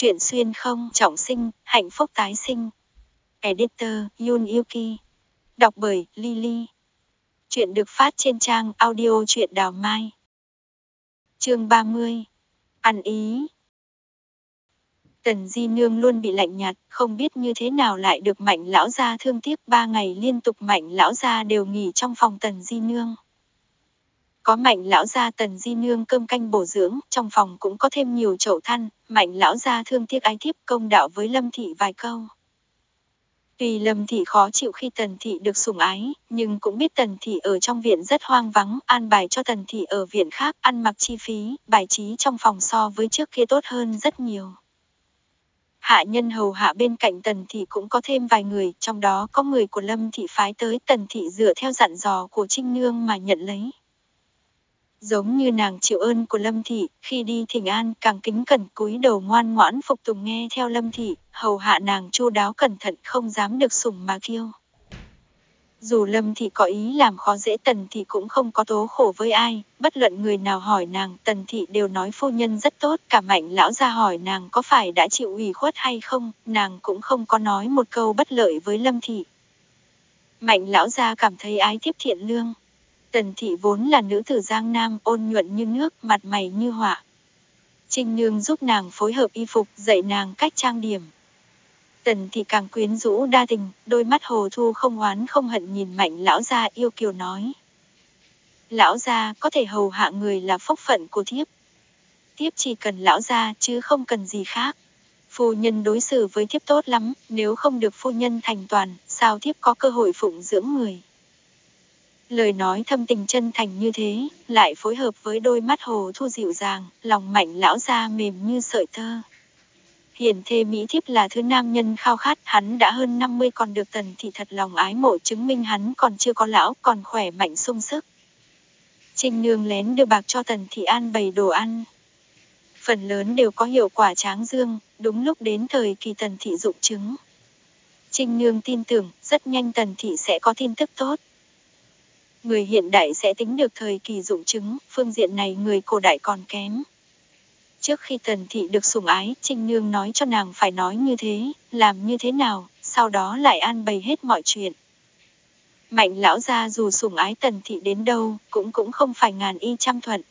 Chuyện xuyên không trọng sinh, hạnh phúc tái sinh. Editor Yun Yuki. Đọc bởi Lily. Chuyện được phát trên trang audio truyện đào mai. Chương 30. Ăn ý. Tần Di Nương luôn bị lạnh nhạt, không biết như thế nào lại được mạnh lão gia thương tiếc ba ngày liên tục mạnh lão gia đều nghỉ trong phòng Tần Di Nương. Có mạnh lão gia tần di nương cơm canh bổ dưỡng, trong phòng cũng có thêm nhiều chậu than, mạnh lão gia thương tiếc ái thiếp công đạo với lâm thị vài câu. Tuy lâm thị khó chịu khi tần thị được sủng ái, nhưng cũng biết tần thị ở trong viện rất hoang vắng, an bài cho tần thị ở viện khác, ăn mặc chi phí, bài trí trong phòng so với trước kia tốt hơn rất nhiều. Hạ nhân hầu hạ bên cạnh tần thị cũng có thêm vài người, trong đó có người của lâm thị phái tới tần thị dựa theo dặn dò của trinh nương mà nhận lấy. Giống như nàng chịu ơn của Lâm Thị, khi đi thỉnh an càng kính cẩn cúi đầu ngoan ngoãn phục tùng nghe theo Lâm Thị, hầu hạ nàng chu đáo cẩn thận không dám được sủng mà kiêu. Dù Lâm Thị có ý làm khó dễ Tần Thị cũng không có tố khổ với ai, bất luận người nào hỏi nàng Tần Thị đều nói phu nhân rất tốt, cả mạnh lão ra hỏi nàng có phải đã chịu ủy khuất hay không, nàng cũng không có nói một câu bất lợi với Lâm Thị. Mạnh lão gia cảm thấy ái thiếp thiện lương, Tần thị vốn là nữ tử giang nam ôn nhuận như nước, mặt mày như họa. Trinh Nương giúp nàng phối hợp y phục, dạy nàng cách trang điểm. Tần thị càng quyến rũ đa tình, đôi mắt hồ thu không oán không hận nhìn mạnh lão gia yêu kiều nói. Lão gia có thể hầu hạ người là phúc phận của thiếp. Thiếp chỉ cần lão gia chứ không cần gì khác. Phu nhân đối xử với thiếp tốt lắm, nếu không được phu nhân thành toàn, sao thiếp có cơ hội phụng dưỡng người. Lời nói thâm tình chân thành như thế, lại phối hợp với đôi mắt hồ thu dịu dàng, lòng mạnh lão ra mềm như sợi tơ. Hiền thê Mỹ thiếp là thứ nam nhân khao khát, hắn đã hơn 50 còn được tần thị thật lòng ái mộ chứng minh hắn còn chưa có lão, còn khỏe mạnh sung sức. Trinh nương lén đưa bạc cho tần thị an bày đồ ăn. Phần lớn đều có hiệu quả tráng dương, đúng lúc đến thời kỳ tần thị dụng chứng. Trinh nương tin tưởng, rất nhanh tần thị sẽ có tin tức tốt. Người hiện đại sẽ tính được thời kỳ dụng chứng, phương diện này người cổ đại còn kém. Trước khi tần thị được sủng ái, Trinh Nương nói cho nàng phải nói như thế, làm như thế nào, sau đó lại an bày hết mọi chuyện. Mạnh lão gia dù sủng ái tần thị đến đâu, cũng cũng không phải ngàn y trăm thuận.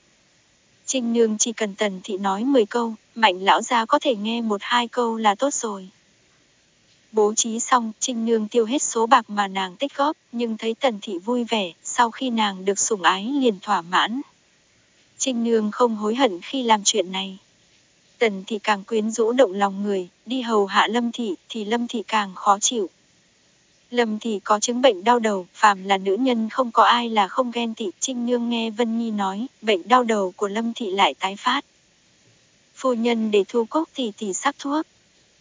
Trinh Nương chỉ cần tần thị nói 10 câu, mạnh lão gia có thể nghe một hai câu là tốt rồi. Bố trí xong, Trinh Nương tiêu hết số bạc mà nàng tích góp, nhưng thấy Tần Thị vui vẻ, sau khi nàng được sủng ái liền thỏa mãn. Trinh Nương không hối hận khi làm chuyện này. Tần Thị càng quyến rũ động lòng người, đi hầu hạ Lâm Thị thì Lâm Thị càng khó chịu. Lâm Thị có chứng bệnh đau đầu, phàm là nữ nhân không có ai là không ghen tị. Trinh Nương nghe Vân Nhi nói, bệnh đau đầu của Lâm Thị lại tái phát. Phu nhân để thu cốc thì tỷ sắc thuốc,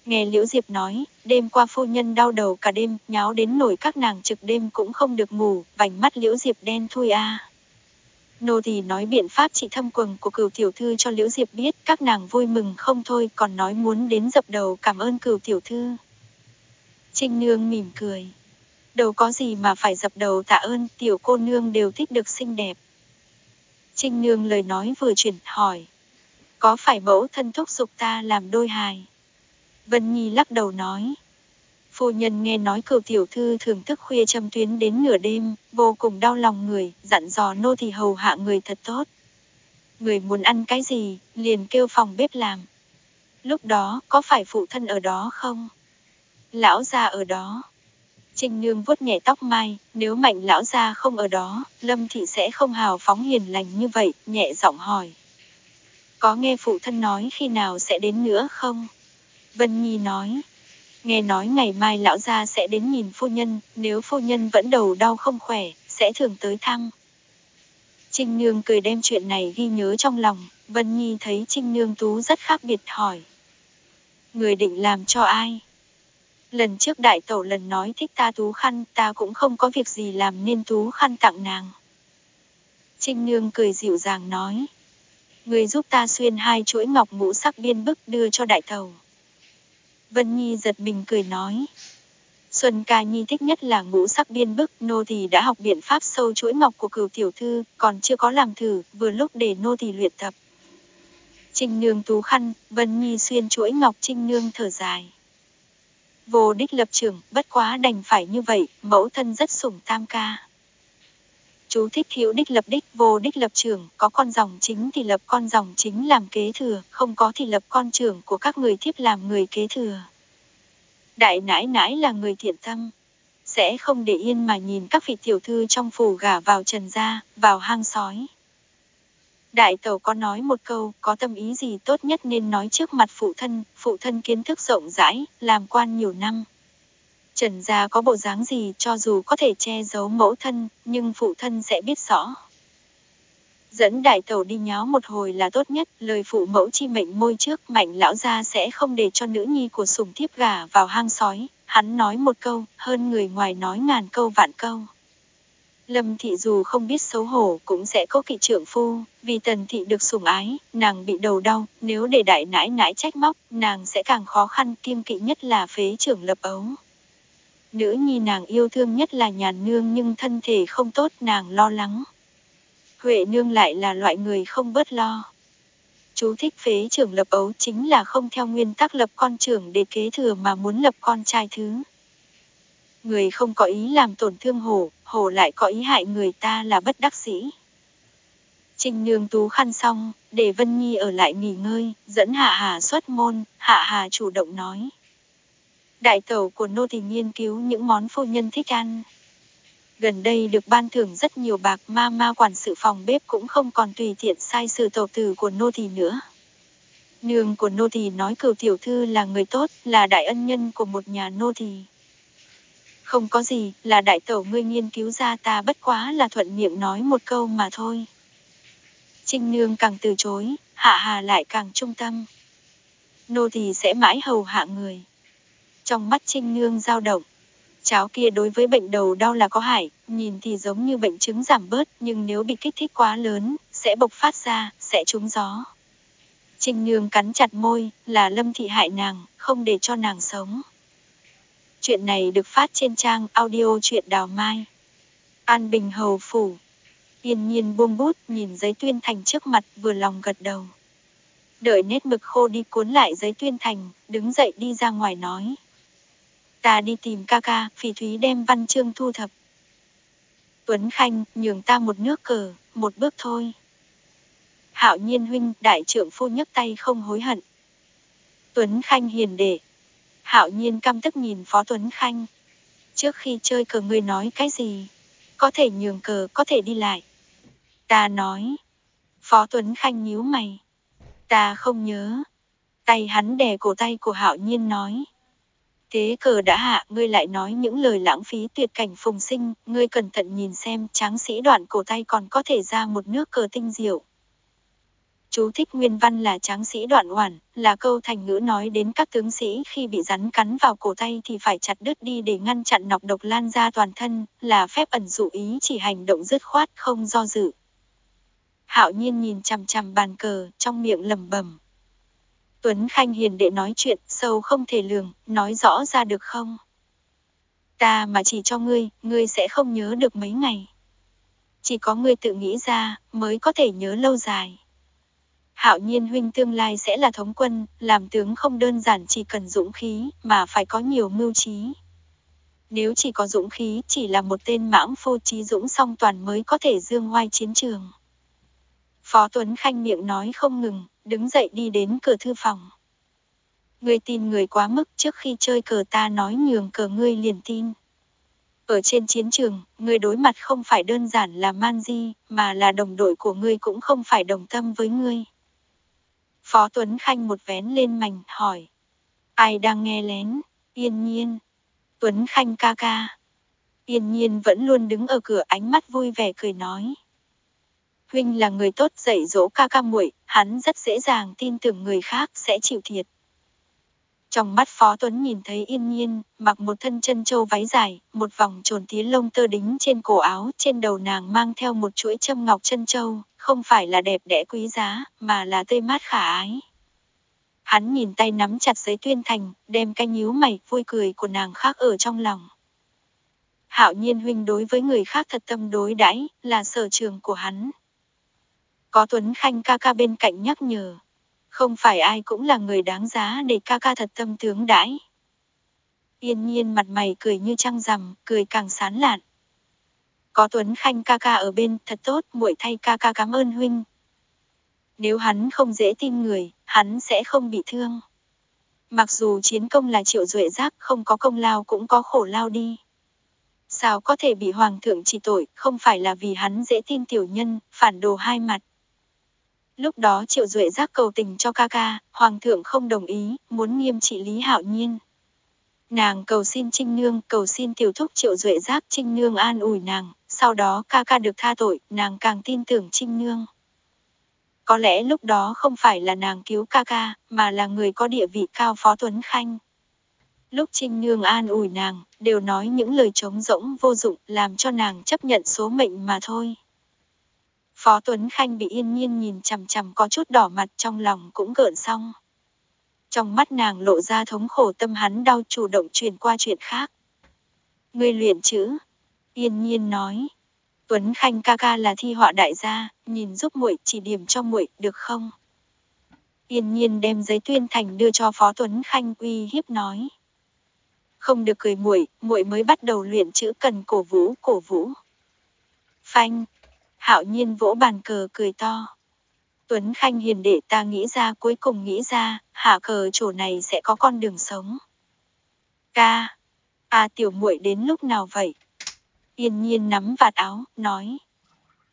Nghe Liễu Diệp nói, đêm qua phu nhân đau đầu cả đêm, nháo đến nổi các nàng trực đêm cũng không được ngủ, vành mắt Liễu Diệp đen thui a. Nô thì nói biện pháp trị thâm quầng của cửu tiểu thư cho Liễu Diệp biết, các nàng vui mừng không thôi, còn nói muốn đến dập đầu cảm ơn cửu tiểu thư. Trinh Nương mỉm cười. Đâu có gì mà phải dập đầu tạ ơn, tiểu cô nương đều thích được xinh đẹp. Trinh Nương lời nói vừa chuyển, hỏi. Có phải mẫu thân thúc giục ta làm đôi hài? Vân Nhi lắc đầu nói. Phu nhân nghe nói cựu tiểu thư thường thức khuya châm tuyến đến nửa đêm, vô cùng đau lòng người, dặn dò nô thì hầu hạ người thật tốt. Người muốn ăn cái gì, liền kêu phòng bếp làm. Lúc đó, có phải phụ thân ở đó không? Lão gia ở đó. Trinh Nương vuốt nhẹ tóc mai, nếu mạnh lão gia không ở đó, Lâm Thị sẽ không hào phóng hiền lành như vậy, nhẹ giọng hỏi. Có nghe phụ thân nói khi nào sẽ đến nữa không? Vân Nhi nói, nghe nói ngày mai lão gia sẽ đến nhìn phu nhân, nếu phu nhân vẫn đầu đau không khỏe, sẽ thường tới thăm. Trinh Nương cười đem chuyện này ghi nhớ trong lòng, Vân Nhi thấy Trinh Nương Tú rất khác biệt hỏi. Người định làm cho ai? Lần trước đại tẩu lần nói thích ta tú khăn, ta cũng không có việc gì làm nên tú khăn tặng nàng. Trinh Nương cười dịu dàng nói. Người giúp ta xuyên hai chuỗi ngọc ngũ sắc biên bức đưa cho đại tàu. Vân Nhi giật mình cười nói. Xuân ca nhi thích nhất là ngũ sắc biên bức, nô thì đã học biện pháp sâu chuỗi ngọc của cửu tiểu thư, còn chưa có làm thử, vừa lúc để nô thì luyện tập. Trinh Nương tú khăn, Vân Nhi xuyên chuỗi ngọc Trinh Nương thở dài. Vô đích lập trường, bất quá đành phải như vậy, mẫu thân rất sủng tam ca. Chú thích hữu đích lập đích, vô đích lập trưởng có con dòng chính thì lập con dòng chính làm kế thừa, không có thì lập con trưởng của các người thiếp làm người kế thừa. Đại nãi nãi là người thiện tâm, sẽ không để yên mà nhìn các vị tiểu thư trong phủ gả vào trần gia, vào hang sói. Đại tẩu có nói một câu, có tâm ý gì tốt nhất nên nói trước mặt phụ thân, phụ thân kiến thức rộng rãi, làm quan nhiều năm. Trần gia có bộ dáng gì cho dù có thể che giấu mẫu thân, nhưng phụ thân sẽ biết rõ. Dẫn đại tẩu đi nháo một hồi là tốt nhất, lời phụ mẫu chi mệnh môi trước, mạnh lão gia sẽ không để cho nữ nhi của sùng thiếp gà vào hang sói, hắn nói một câu, hơn người ngoài nói ngàn câu vạn câu. Lâm thị dù không biết xấu hổ cũng sẽ có kỵ trưởng phu, vì tần thị được sủng ái, nàng bị đầu đau, nếu để đại nãi nãi trách móc, nàng sẽ càng khó khăn kiêm kỵ nhất là phế trưởng lập ấu. Nữ nhi nàng yêu thương nhất là nhàn nương nhưng thân thể không tốt nàng lo lắng. Huệ nương lại là loại người không bớt lo. Chú thích phế trưởng lập ấu chính là không theo nguyên tắc lập con trưởng để kế thừa mà muốn lập con trai thứ. Người không có ý làm tổn thương hổ, hổ lại có ý hại người ta là bất đắc sĩ. Trình nương tú khăn xong, để Vân Nhi ở lại nghỉ ngơi, dẫn Hạ Hà xuất môn, Hạ Hà chủ động nói. Đại tẩu của nô thì nghiên cứu những món phu nhân thích ăn. Gần đây được ban thưởng rất nhiều bạc ma ma quản sự phòng bếp cũng không còn tùy tiện sai sự tổ tử của nô thì nữa. Nương của nô thì nói cửu tiểu thư là người tốt, là đại ân nhân của một nhà nô thì. Không có gì, là đại tẩu ngươi nghiên cứu ra ta bất quá là thuận miệng nói một câu mà thôi. Trinh nương càng từ chối, hạ hà lại càng trung tâm. Nô thì sẽ mãi hầu hạ người. Trong mắt Trinh nương dao động. Cháo kia đối với bệnh đầu đau là có hại, nhìn thì giống như bệnh chứng giảm bớt, nhưng nếu bị kích thích quá lớn, sẽ bộc phát ra, sẽ trúng gió. Trinh nương cắn chặt môi, là lâm thị hại nàng, không để cho nàng sống. Chuyện này được phát trên trang audio truyện đào mai. An Bình Hầu Phủ. Yên nhiên buông bút nhìn giấy tuyên thành trước mặt vừa lòng gật đầu. Đợi nét mực khô đi cuốn lại giấy tuyên thành, đứng dậy đi ra ngoài nói. Ta đi tìm ca ca, phỉ thúy đem văn chương thu thập. Tuấn Khanh, nhường ta một nước cờ, một bước thôi. Hạo nhiên huynh, đại trưởng phu nhấc tay không hối hận. Tuấn Khanh hiền đệ, Hạo nhiên căm tức nhìn Phó Tuấn Khanh. Trước khi chơi cờ ngươi nói cái gì? Có thể nhường cờ, có thể đi lại. Ta nói. Phó Tuấn Khanh nhíu mày. Ta không nhớ. Tay hắn đè cổ tay của Hạo nhiên nói. Thế cờ đã hạ, ngươi lại nói những lời lãng phí tuyệt cảnh phùng sinh, ngươi cẩn thận nhìn xem, tráng sĩ đoạn cổ tay còn có thể ra một nước cờ tinh diệu. Chú thích nguyên văn là tráng sĩ đoạn hoàn, là câu thành ngữ nói đến các tướng sĩ khi bị rắn cắn vào cổ tay thì phải chặt đứt đi để ngăn chặn nọc độc lan ra toàn thân, là phép ẩn dụ ý chỉ hành động dứt khoát không do dự. Hạo nhiên nhìn chằm chằm bàn cờ, trong miệng lầm bầm. Tuấn Khanh hiền đệ nói chuyện, sâu không thể lường, nói rõ ra được không? Ta mà chỉ cho ngươi, ngươi sẽ không nhớ được mấy ngày. Chỉ có ngươi tự nghĩ ra, mới có thể nhớ lâu dài. Hạo nhiên huynh tương lai sẽ là thống quân, làm tướng không đơn giản chỉ cần dũng khí, mà phải có nhiều mưu trí. Nếu chỉ có dũng khí, chỉ là một tên mãng phô trí dũng song toàn mới có thể dương oai chiến trường. Phó Tuấn Khanh miệng nói không ngừng, đứng dậy đi đến cửa thư phòng. Người tin người quá mức trước khi chơi cờ ta nói nhường cờ ngươi liền tin. Ở trên chiến trường, người đối mặt không phải đơn giản là man di, mà là đồng đội của ngươi cũng không phải đồng tâm với ngươi. Phó Tuấn Khanh một vén lên mảnh, hỏi. Ai đang nghe lén? Yên nhiên. Tuấn Khanh ca ca. Yên nhiên vẫn luôn đứng ở cửa ánh mắt vui vẻ cười nói. Huynh là người tốt dạy dỗ ca ca muội, hắn rất dễ dàng tin tưởng người khác sẽ chịu thiệt. Trong mắt Phó Tuấn nhìn thấy yên nhiên, mặc một thân chân châu váy dài, một vòng trồn tía lông tơ đính trên cổ áo, trên đầu nàng mang theo một chuỗi châm ngọc chân châu, không phải là đẹp đẽ quý giá, mà là tươi mát khả ái. Hắn nhìn tay nắm chặt giấy tuyên thành, đem cái nhíu mày, vui cười của nàng khác ở trong lòng. Hạo nhiên huynh đối với người khác thật tâm đối đãi là sở trường của hắn. Có Tuấn Khanh ca ca bên cạnh nhắc nhở. Không phải ai cũng là người đáng giá để ca ca thật tâm tướng đãi. Yên nhiên mặt mày cười như trăng rằm, cười càng sán lạn. Có Tuấn Khanh ca ca ở bên, thật tốt, muội thay ca ca cảm ơn huynh. Nếu hắn không dễ tin người, hắn sẽ không bị thương. Mặc dù chiến công là triệu duệ giác, không có công lao cũng có khổ lao đi. Sao có thể bị hoàng thượng chỉ tội, không phải là vì hắn dễ tin tiểu nhân, phản đồ hai mặt. Lúc đó triệu duệ giác cầu tình cho ca ca, hoàng thượng không đồng ý, muốn nghiêm trị Lý Hạo Nhiên. Nàng cầu xin Trinh Nương, cầu xin tiểu thúc triệu duệ giác Trinh Nương an ủi nàng, sau đó ca ca được tha tội, nàng càng tin tưởng Trinh Nương. Có lẽ lúc đó không phải là nàng cứu ca ca, mà là người có địa vị cao Phó Tuấn Khanh. Lúc Trinh Nương an ủi nàng, đều nói những lời trống rỗng vô dụng làm cho nàng chấp nhận số mệnh mà thôi. Phó Tuấn Khanh bị yên nhiên nhìn chằm chằm có chút đỏ mặt trong lòng cũng gợn xong. Trong mắt nàng lộ ra thống khổ tâm hắn đau chủ động chuyển qua chuyện khác. ngươi luyện chữ. Yên nhiên nói. Tuấn Khanh ca ca là thi họa đại gia, nhìn giúp muội chỉ điểm cho muội được không? Yên nhiên đem giấy tuyên thành đưa cho Phó Tuấn Khanh uy hiếp nói. Không được cười muội, muội mới bắt đầu luyện chữ cần cổ vũ, cổ vũ. Phanh. Hạo nhiên vỗ bàn cờ cười to. Tuấn Khanh hiền đệ ta nghĩ ra cuối cùng nghĩ ra, hạ cờ chỗ này sẽ có con đường sống. Ca. À tiểu muội đến lúc nào vậy? Yên nhiên nắm vạt áo, nói.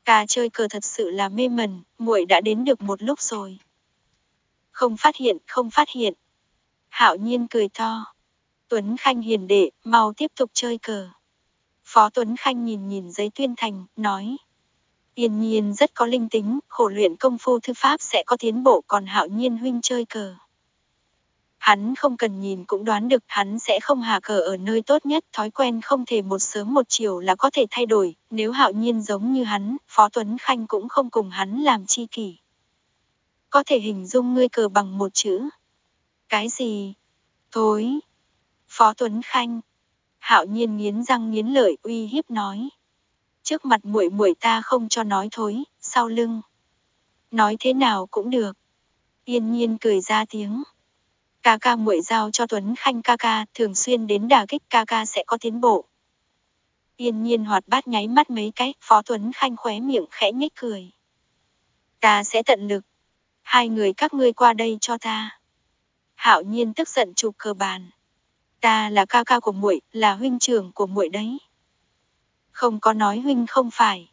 Ca chơi cờ thật sự là mê mẩn, muội đã đến được một lúc rồi. Không phát hiện, không phát hiện. Hạo nhiên cười to. Tuấn Khanh hiền đệ, mau tiếp tục chơi cờ. Phó Tuấn Khanh nhìn nhìn giấy tuyên thành, nói. Yên nhiên rất có linh tính, khổ luyện công phu thư pháp sẽ có tiến bộ còn hạo nhiên huynh chơi cờ. Hắn không cần nhìn cũng đoán được hắn sẽ không hạ cờ ở nơi tốt nhất, thói quen không thể một sớm một chiều là có thể thay đổi, nếu hạo nhiên giống như hắn, Phó Tuấn Khanh cũng không cùng hắn làm chi kỷ. Có thể hình dung ngươi cờ bằng một chữ. Cái gì? Thối. Phó Tuấn Khanh. Hạo nhiên nghiến răng nghiến lợi uy hiếp nói. Trước mặt muội muội ta không cho nói thối, sau lưng. Nói thế nào cũng được. Yên nhiên cười ra tiếng. Ca ca muội giao cho Tuấn Khanh ca ca, thường xuyên đến đả kích ca ca sẽ có tiến bộ. Yên nhiên hoạt bát nháy mắt mấy cái, Phó Tuấn Khanh khóe miệng khẽ nhếch cười. Ta sẽ tận lực. Hai người các ngươi qua đây cho ta. Hạo nhiên tức giận chụp cờ bàn. Ta là ca ca của muội, là huynh trưởng của muội đấy. Không có nói huynh không phải.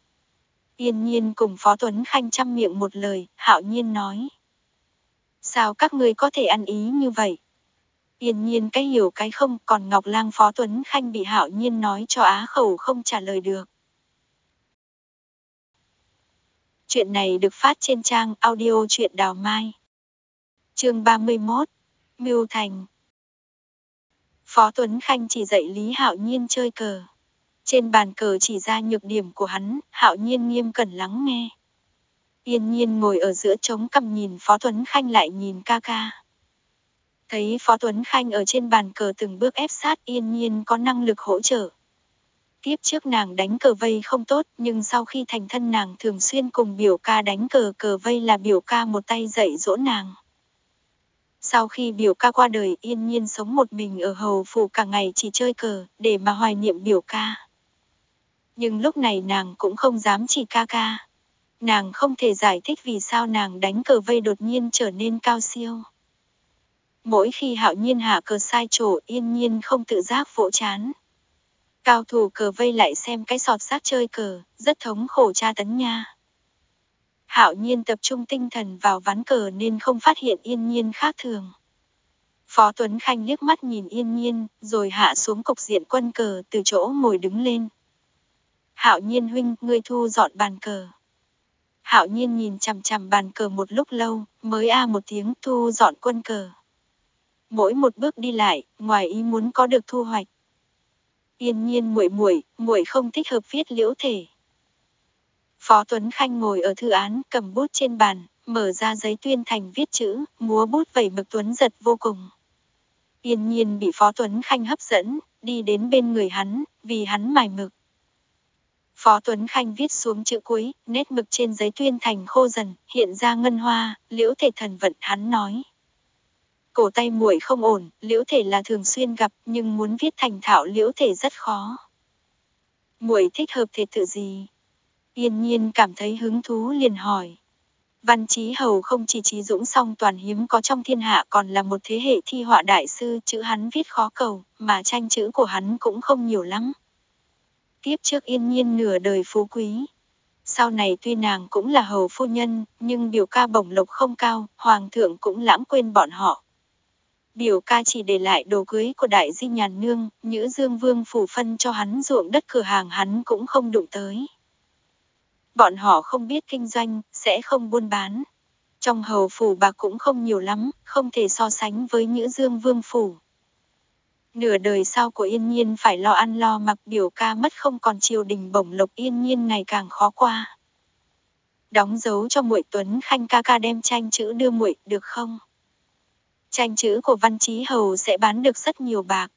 Yên nhiên cùng Phó Tuấn Khanh chăm miệng một lời, hạo nhiên nói. Sao các ngươi có thể ăn ý như vậy? Yên nhiên cái hiểu cái không, còn Ngọc Lang Phó Tuấn Khanh bị hạo nhiên nói cho á khẩu không trả lời được. Chuyện này được phát trên trang audio truyện đào mai. chương 31, Mưu Thành. Phó Tuấn Khanh chỉ dạy Lý Hạo Nhiên chơi cờ. Trên bàn cờ chỉ ra nhược điểm của hắn, Hạo Nhiên nghiêm cẩn lắng nghe. Yên nhiên ngồi ở giữa trống cầm nhìn Phó Tuấn Khanh lại nhìn ca ca. Thấy Phó Tuấn Khanh ở trên bàn cờ từng bước ép sát yên nhiên có năng lực hỗ trợ. Tiếp trước nàng đánh cờ vây không tốt nhưng sau khi thành thân nàng thường xuyên cùng biểu ca đánh cờ cờ vây là biểu ca một tay dạy dỗ nàng. Sau khi biểu ca qua đời yên nhiên sống một mình ở hầu phủ cả ngày chỉ chơi cờ để mà hoài niệm biểu ca. Nhưng lúc này nàng cũng không dám chỉ ca ca. Nàng không thể giải thích vì sao nàng đánh cờ vây đột nhiên trở nên cao siêu. Mỗi khi hạo nhiên hạ cờ sai chỗ yên nhiên không tự giác vỗ chán. Cao thủ cờ vây lại xem cái sọt xác chơi cờ, rất thống khổ tra tấn nha. Hạo nhiên tập trung tinh thần vào ván cờ nên không phát hiện yên nhiên khác thường. Phó Tuấn Khanh liếc mắt nhìn yên nhiên, rồi hạ xuống cục diện quân cờ từ chỗ ngồi đứng lên. Hạo nhiên huynh, ngươi thu dọn bàn cờ. Hạo nhiên nhìn chằm chằm bàn cờ một lúc lâu, mới a một tiếng thu dọn quân cờ. Mỗi một bước đi lại, ngoài ý muốn có được thu hoạch. Yên nhiên muội muội, muội không thích hợp viết liễu thể. Phó Tuấn Khanh ngồi ở thư án, cầm bút trên bàn, mở ra giấy tuyên thành viết chữ, múa bút vẩy mực Tuấn giật vô cùng. Yên nhiên bị Phó Tuấn Khanh hấp dẫn, đi đến bên người hắn, vì hắn mài mực. Phó Tuấn Khanh viết xuống chữ cuối, nét mực trên giấy tuyên thành khô dần, hiện ra ngân hoa, liễu thể thần vận hắn nói. Cổ tay muội không ổn, liễu thể là thường xuyên gặp, nhưng muốn viết thành thạo liễu thể rất khó. Muội thích hợp thể tự gì? Yên nhiên cảm thấy hứng thú liền hỏi. Văn Chí Hầu không chỉ trí dũng song toàn hiếm có trong thiên hạ còn là một thế hệ thi họa đại sư, chữ hắn viết khó cầu, mà tranh chữ của hắn cũng không nhiều lắm. Tiếp trước yên nhiên nửa đời phú quý. Sau này tuy nàng cũng là hầu phu nhân, nhưng biểu ca bổng lộc không cao, hoàng thượng cũng lãng quên bọn họ. Biểu ca chỉ để lại đồ cưới của đại di nhàn nương, nhữ dương vương phủ phân cho hắn ruộng đất cửa hàng hắn cũng không đụng tới. Bọn họ không biết kinh doanh, sẽ không buôn bán. Trong hầu phủ bạc cũng không nhiều lắm, không thể so sánh với Nhữ Dương Vương phủ. Nửa đời sau của Yên Nhiên phải lo ăn lo mặc biểu ca mất không còn triều đình bổng lộc Yên Nhiên ngày càng khó qua. Đóng dấu cho muội Tuấn Khanh ca ca đem tranh chữ đưa muội được không? Tranh chữ của Văn Chí Hầu sẽ bán được rất nhiều bạc.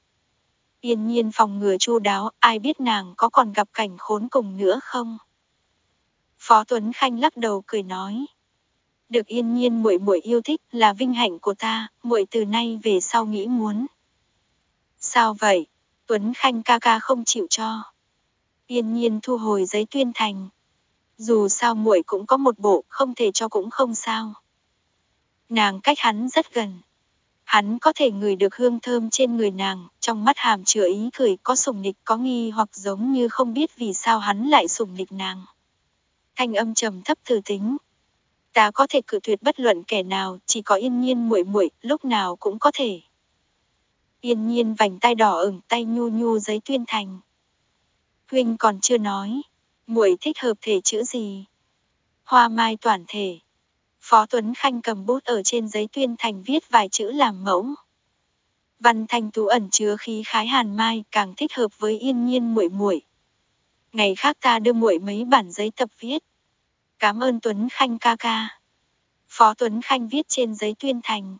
Yên Nhiên phòng ngừa chu đáo, ai biết nàng có còn gặp cảnh khốn cùng nữa không? Phó Tuấn Khanh lắc đầu cười nói. Được yên nhiên muội muội yêu thích là vinh hạnh của ta, muội từ nay về sau nghĩ muốn. Sao vậy? Tuấn Khanh ca ca không chịu cho. Yên nhiên thu hồi giấy tuyên thành. Dù sao muội cũng có một bộ, không thể cho cũng không sao. Nàng cách hắn rất gần. Hắn có thể ngửi được hương thơm trên người nàng, trong mắt hàm chứa ý cười có sùng nịch có nghi hoặc giống như không biết vì sao hắn lại sùng nịch nàng thanh âm trầm thấp thử tính. Ta có thể cự tuyệt bất luận kẻ nào, chỉ có yên nhiên muội muội, lúc nào cũng có thể. Yên nhiên vành tay đỏ ửng tay nhu nhu giấy tuyên thành. Huynh còn chưa nói, muội thích hợp thể chữ gì? Hoa mai toàn thể. Phó Tuấn Khanh cầm bút ở trên giấy tuyên thành viết vài chữ làm mẫu. Văn thanh tú ẩn chứa khí khái hàn mai càng thích hợp với yên nhiên muội muội ngày khác ta đưa muội mấy bản giấy tập viết. Cảm ơn Tuấn Khanh ca ca. Phó Tuấn Khanh viết trên giấy tuyên thành.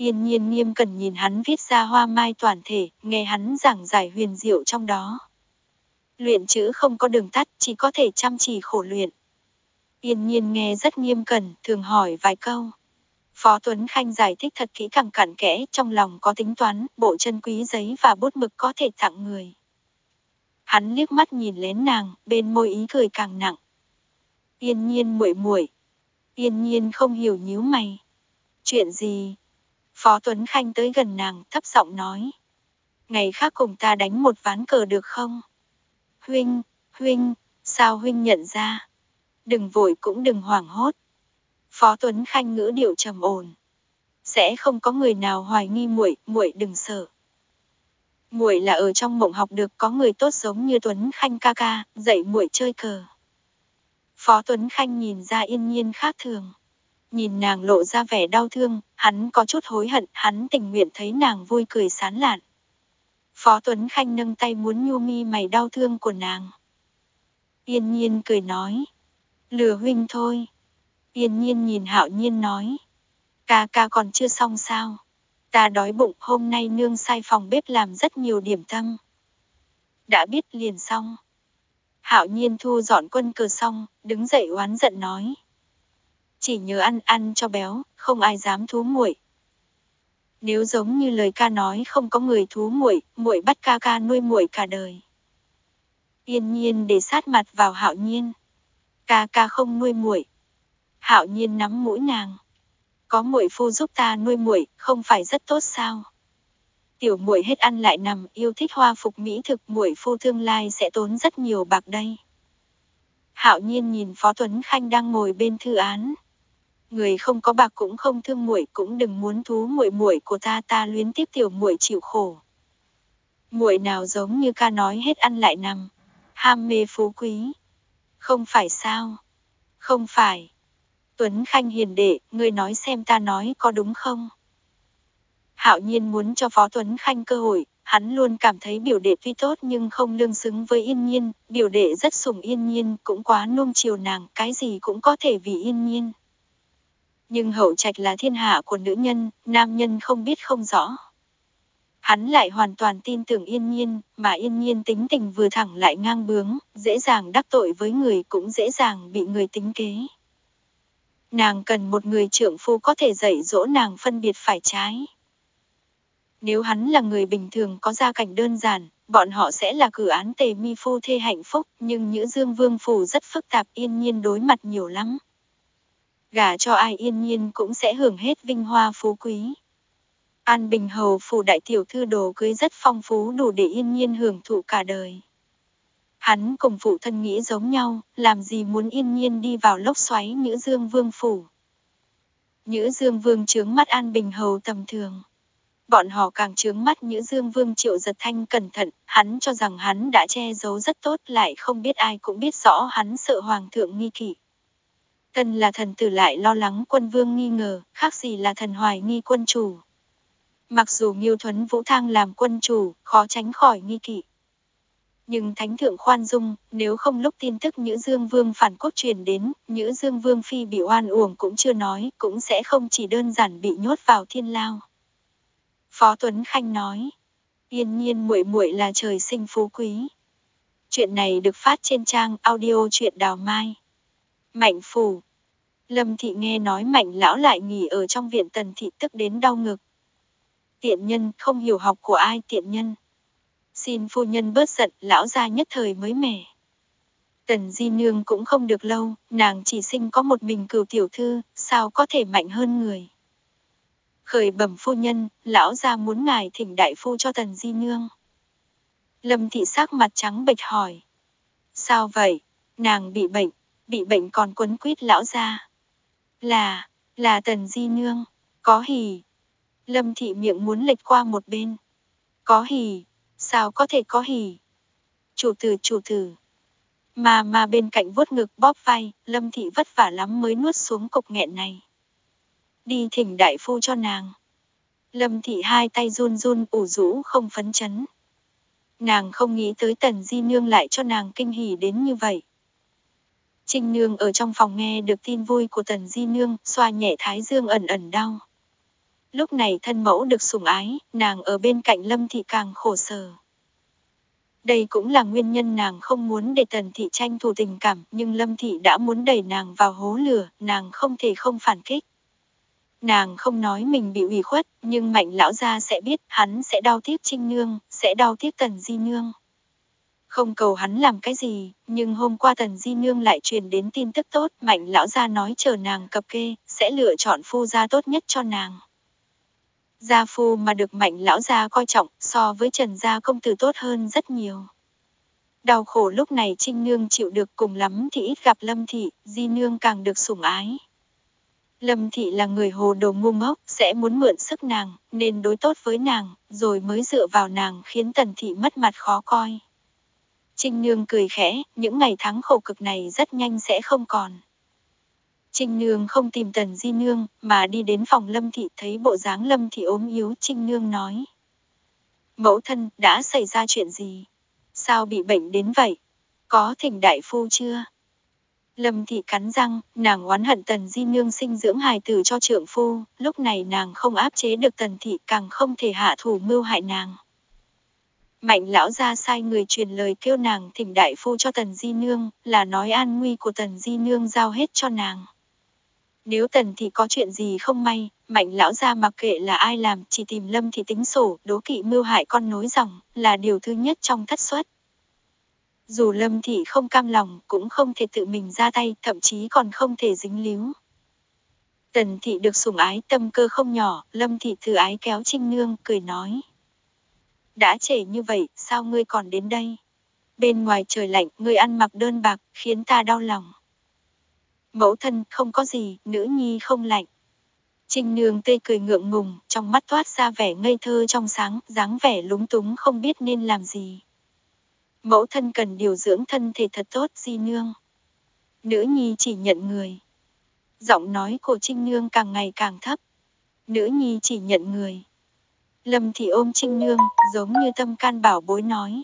Yên nhiên nghiêm cần nhìn hắn viết ra hoa mai toàn thể, nghe hắn giảng giải huyền diệu trong đó. Luyện chữ không có đường tắt, chỉ có thể chăm chỉ khổ luyện. Yên nhiên nghe rất nghiêm cẩn, thường hỏi vài câu. Phó Tuấn Khanh giải thích thật kỹ càng cặn kẽ, trong lòng có tính toán, bộ chân quý giấy và bút mực có thể tặng người. Hắn liếc mắt nhìn lén nàng, bên môi ý cười càng nặng. Yên nhiên muội muội. Yên nhiên không hiểu nhíu mày. Chuyện gì? Phó Tuấn Khanh tới gần nàng, thấp giọng nói. Ngày khác cùng ta đánh một ván cờ được không? Huynh, huynh, sao huynh nhận ra? Đừng vội cũng đừng hoảng hốt. Phó Tuấn Khanh ngữ điệu trầm ổn. Sẽ không có người nào hoài nghi muội, muội đừng sợ muội là ở trong mộng học được có người tốt giống như Tuấn Khanh ca ca, dạy muội chơi cờ. Phó Tuấn Khanh nhìn ra yên nhiên khác thường. Nhìn nàng lộ ra vẻ đau thương, hắn có chút hối hận, hắn tình nguyện thấy nàng vui cười sán lạn. Phó Tuấn Khanh nâng tay muốn nhu mi mày đau thương của nàng. Yên nhiên cười nói. Lừa huynh thôi. Yên nhiên nhìn hạo nhiên nói. Ca ca còn chưa xong sao? Ta đói bụng hôm nay nương sai phòng bếp làm rất nhiều điểm tâm. Đã biết liền xong. Hạo nhiên thu dọn quân cờ xong, đứng dậy oán giận nói. Chỉ nhớ ăn ăn cho béo, không ai dám thú muội. Nếu giống như lời ca nói không có người thú muội, muội bắt ca ca nuôi muội cả đời. Yên nhiên để sát mặt vào hạo nhiên. Ca ca không nuôi muội. Hạo nhiên nắm mũi nàng có muội phu giúp ta nuôi muội, không phải rất tốt sao? Tiểu muội hết ăn lại nằm, yêu thích hoa phục mỹ thực, muội phu tương lai sẽ tốn rất nhiều bạc đây. Hạo Nhiên nhìn Phó Tuấn Khanh đang ngồi bên thư án. Người không có bạc cũng không thương muội, cũng đừng muốn thú muội muội của ta, ta luyến tiếp tiểu muội chịu khổ. Muội nào giống như ca nói hết ăn lại nằm, ham mê phú quý. Không phải sao? Không phải. Tuấn Khanh hiền đệ, ngươi nói xem ta nói có đúng không? Hạo nhiên muốn cho Phó Tuấn Khanh cơ hội, hắn luôn cảm thấy biểu đệ tuy tốt nhưng không lương xứng với yên nhiên, biểu đệ rất sủng yên nhiên, cũng quá nuông chiều nàng, cái gì cũng có thể vì yên nhiên. Nhưng hậu trạch là thiên hạ của nữ nhân, nam nhân không biết không rõ. hắn lại hoàn toàn tin tưởng yên nhiên, mà yên nhiên tính tình vừa thẳng lại ngang bướng, dễ dàng đắc tội với người cũng dễ dàng bị người tính kế. Nàng cần một người trưởng phu có thể dạy dỗ nàng phân biệt phải trái. Nếu hắn là người bình thường có gia cảnh đơn giản, bọn họ sẽ là cử án tề mi phu thê hạnh phúc, nhưng những Dương Vương Phủ rất phức tạp yên nhiên đối mặt nhiều lắm. Gả cho ai yên nhiên cũng sẽ hưởng hết vinh hoa phú quý. An Bình Hầu Phủ đại tiểu thư đồ cưới rất phong phú đủ để yên nhiên hưởng thụ cả đời. Hắn cùng phụ thân nghĩ giống nhau, làm gì muốn yên nhiên đi vào lốc xoáy Nhữ Dương Vương Phủ. Nhữ Dương Vương trướng mắt An Bình Hầu tầm thường bọn họ càng chướng mắt Nhữ Dương Vương Triệu Giật Thanh cẩn thận, hắn cho rằng hắn đã che giấu rất tốt lại không biết ai cũng biết rõ hắn sợ Hoàng thượng nghi kỵ cần là thần tử lại lo lắng quân vương nghi ngờ, khác gì là thần hoài nghi quân chủ. Mặc dù Nghiêu Thuấn Vũ Thang làm quân chủ, khó tránh khỏi nghi kỵ. Nhưng Thánh Thượng khoan dung, nếu không lúc tin tức Nhữ Dương Vương phản quốc truyền đến, Nhữ Dương Vương Phi bị oan uổng cũng chưa nói, cũng sẽ không chỉ đơn giản bị nhốt vào thiên lao. Phó Tuấn Khanh nói, yên nhiên muội muội là trời sinh phú quý. Chuyện này được phát trên trang audio truyện đào mai. Mạnh phủ. Lâm thị nghe nói mạnh lão lại nghỉ ở trong viện tần thị tức đến đau ngực. Tiện nhân không hiểu học của ai tiện nhân. Xin phu nhân bớt giận lão gia nhất thời mới mẻ. Tần di nương cũng không được lâu, nàng chỉ sinh có một mình cửu tiểu thư, sao có thể mạnh hơn người khởi bẩm phu nhân, lão gia muốn ngài thỉnh đại phu cho tần di nương. Lâm thị sắc mặt trắng bệch hỏi. Sao vậy? Nàng bị bệnh, bị bệnh còn quấn quýt lão gia. Là, là tần di nương, có hỉ. Lâm thị miệng muốn lệch qua một bên. Có hỉ, sao có thể có hỉ? Chủ tử chủ tử. Mà mà bên cạnh vuốt ngực bóp vai, Lâm thị vất vả lắm mới nuốt xuống cục nghẹn này đi thỉnh đại phu cho nàng. Lâm thị hai tay run run ủ rũ không phấn chấn. Nàng không nghĩ tới tần di nương lại cho nàng kinh hỉ đến như vậy. Trinh nương ở trong phòng nghe được tin vui của tần di nương, xoa nhẹ thái dương ẩn ẩn đau. Lúc này thân mẫu được sủng ái, nàng ở bên cạnh lâm thị càng khổ sở. Đây cũng là nguyên nhân nàng không muốn để tần thị tranh thủ tình cảm, nhưng lâm thị đã muốn đẩy nàng vào hố lửa, nàng không thể không phản kích. Nàng không nói mình bị ủy khuất, nhưng mạnh lão gia sẽ biết hắn sẽ đau tiếc trinh nương, sẽ đau tiếc tần di nương. Không cầu hắn làm cái gì, nhưng hôm qua tần di nương lại truyền đến tin tức tốt, mạnh lão gia nói chờ nàng cập kê, sẽ lựa chọn phu gia tốt nhất cho nàng. Gia phu mà được mạnh lão gia coi trọng, so với trần gia công tử tốt hơn rất nhiều. Đau khổ lúc này Trinh Nương chịu được cùng lắm thì ít gặp Lâm Thị, Di Nương càng được sủng ái. Lâm Thị là người hồ đồ ngu ngốc, sẽ muốn mượn sức nàng, nên đối tốt với nàng, rồi mới dựa vào nàng khiến Tần Thị mất mặt khó coi. Trinh Nương cười khẽ, những ngày tháng khổ cực này rất nhanh sẽ không còn. Trinh Nương không tìm Tần Di Nương, mà đi đến phòng Lâm Thị thấy bộ dáng Lâm Thị ốm yếu Trinh Nương nói. Mẫu thân, đã xảy ra chuyện gì? Sao bị bệnh đến vậy? Có thỉnh đại phu chưa? Lâm thị cắn răng, nàng oán hận tần di nương sinh dưỡng hài tử cho trượng phu, lúc này nàng không áp chế được tần thị càng không thể hạ thủ mưu hại nàng. Mạnh lão ra sai người truyền lời kêu nàng thỉnh đại phu cho tần di nương, là nói an nguy của tần di nương giao hết cho nàng. Nếu tần thị có chuyện gì không may, mạnh lão ra mặc kệ là ai làm, chỉ tìm lâm thị tính sổ, đố kỵ mưu hại con nối dòng, là điều thứ nhất trong thất suất. Dù Lâm Thị không cam lòng, cũng không thể tự mình ra tay, thậm chí còn không thể dính líu. Tần Thị được sủng ái tâm cơ không nhỏ, Lâm Thị thư ái kéo Trinh Nương, cười nói. Đã trễ như vậy, sao ngươi còn đến đây? Bên ngoài trời lạnh, ngươi ăn mặc đơn bạc, khiến ta đau lòng. Mẫu thân, không có gì, nữ nhi không lạnh. Trinh Nương tê cười ngượng ngùng, trong mắt toát ra vẻ ngây thơ trong sáng, dáng vẻ lúng túng không biết nên làm gì. Mẫu thân cần điều dưỡng thân thể thật tốt di nương. Nữ nhi chỉ nhận người. Giọng nói của Trinh Nương càng ngày càng thấp. Nữ nhi chỉ nhận người. Lâm thị ôm Trinh Nương, giống như tâm can bảo bối nói.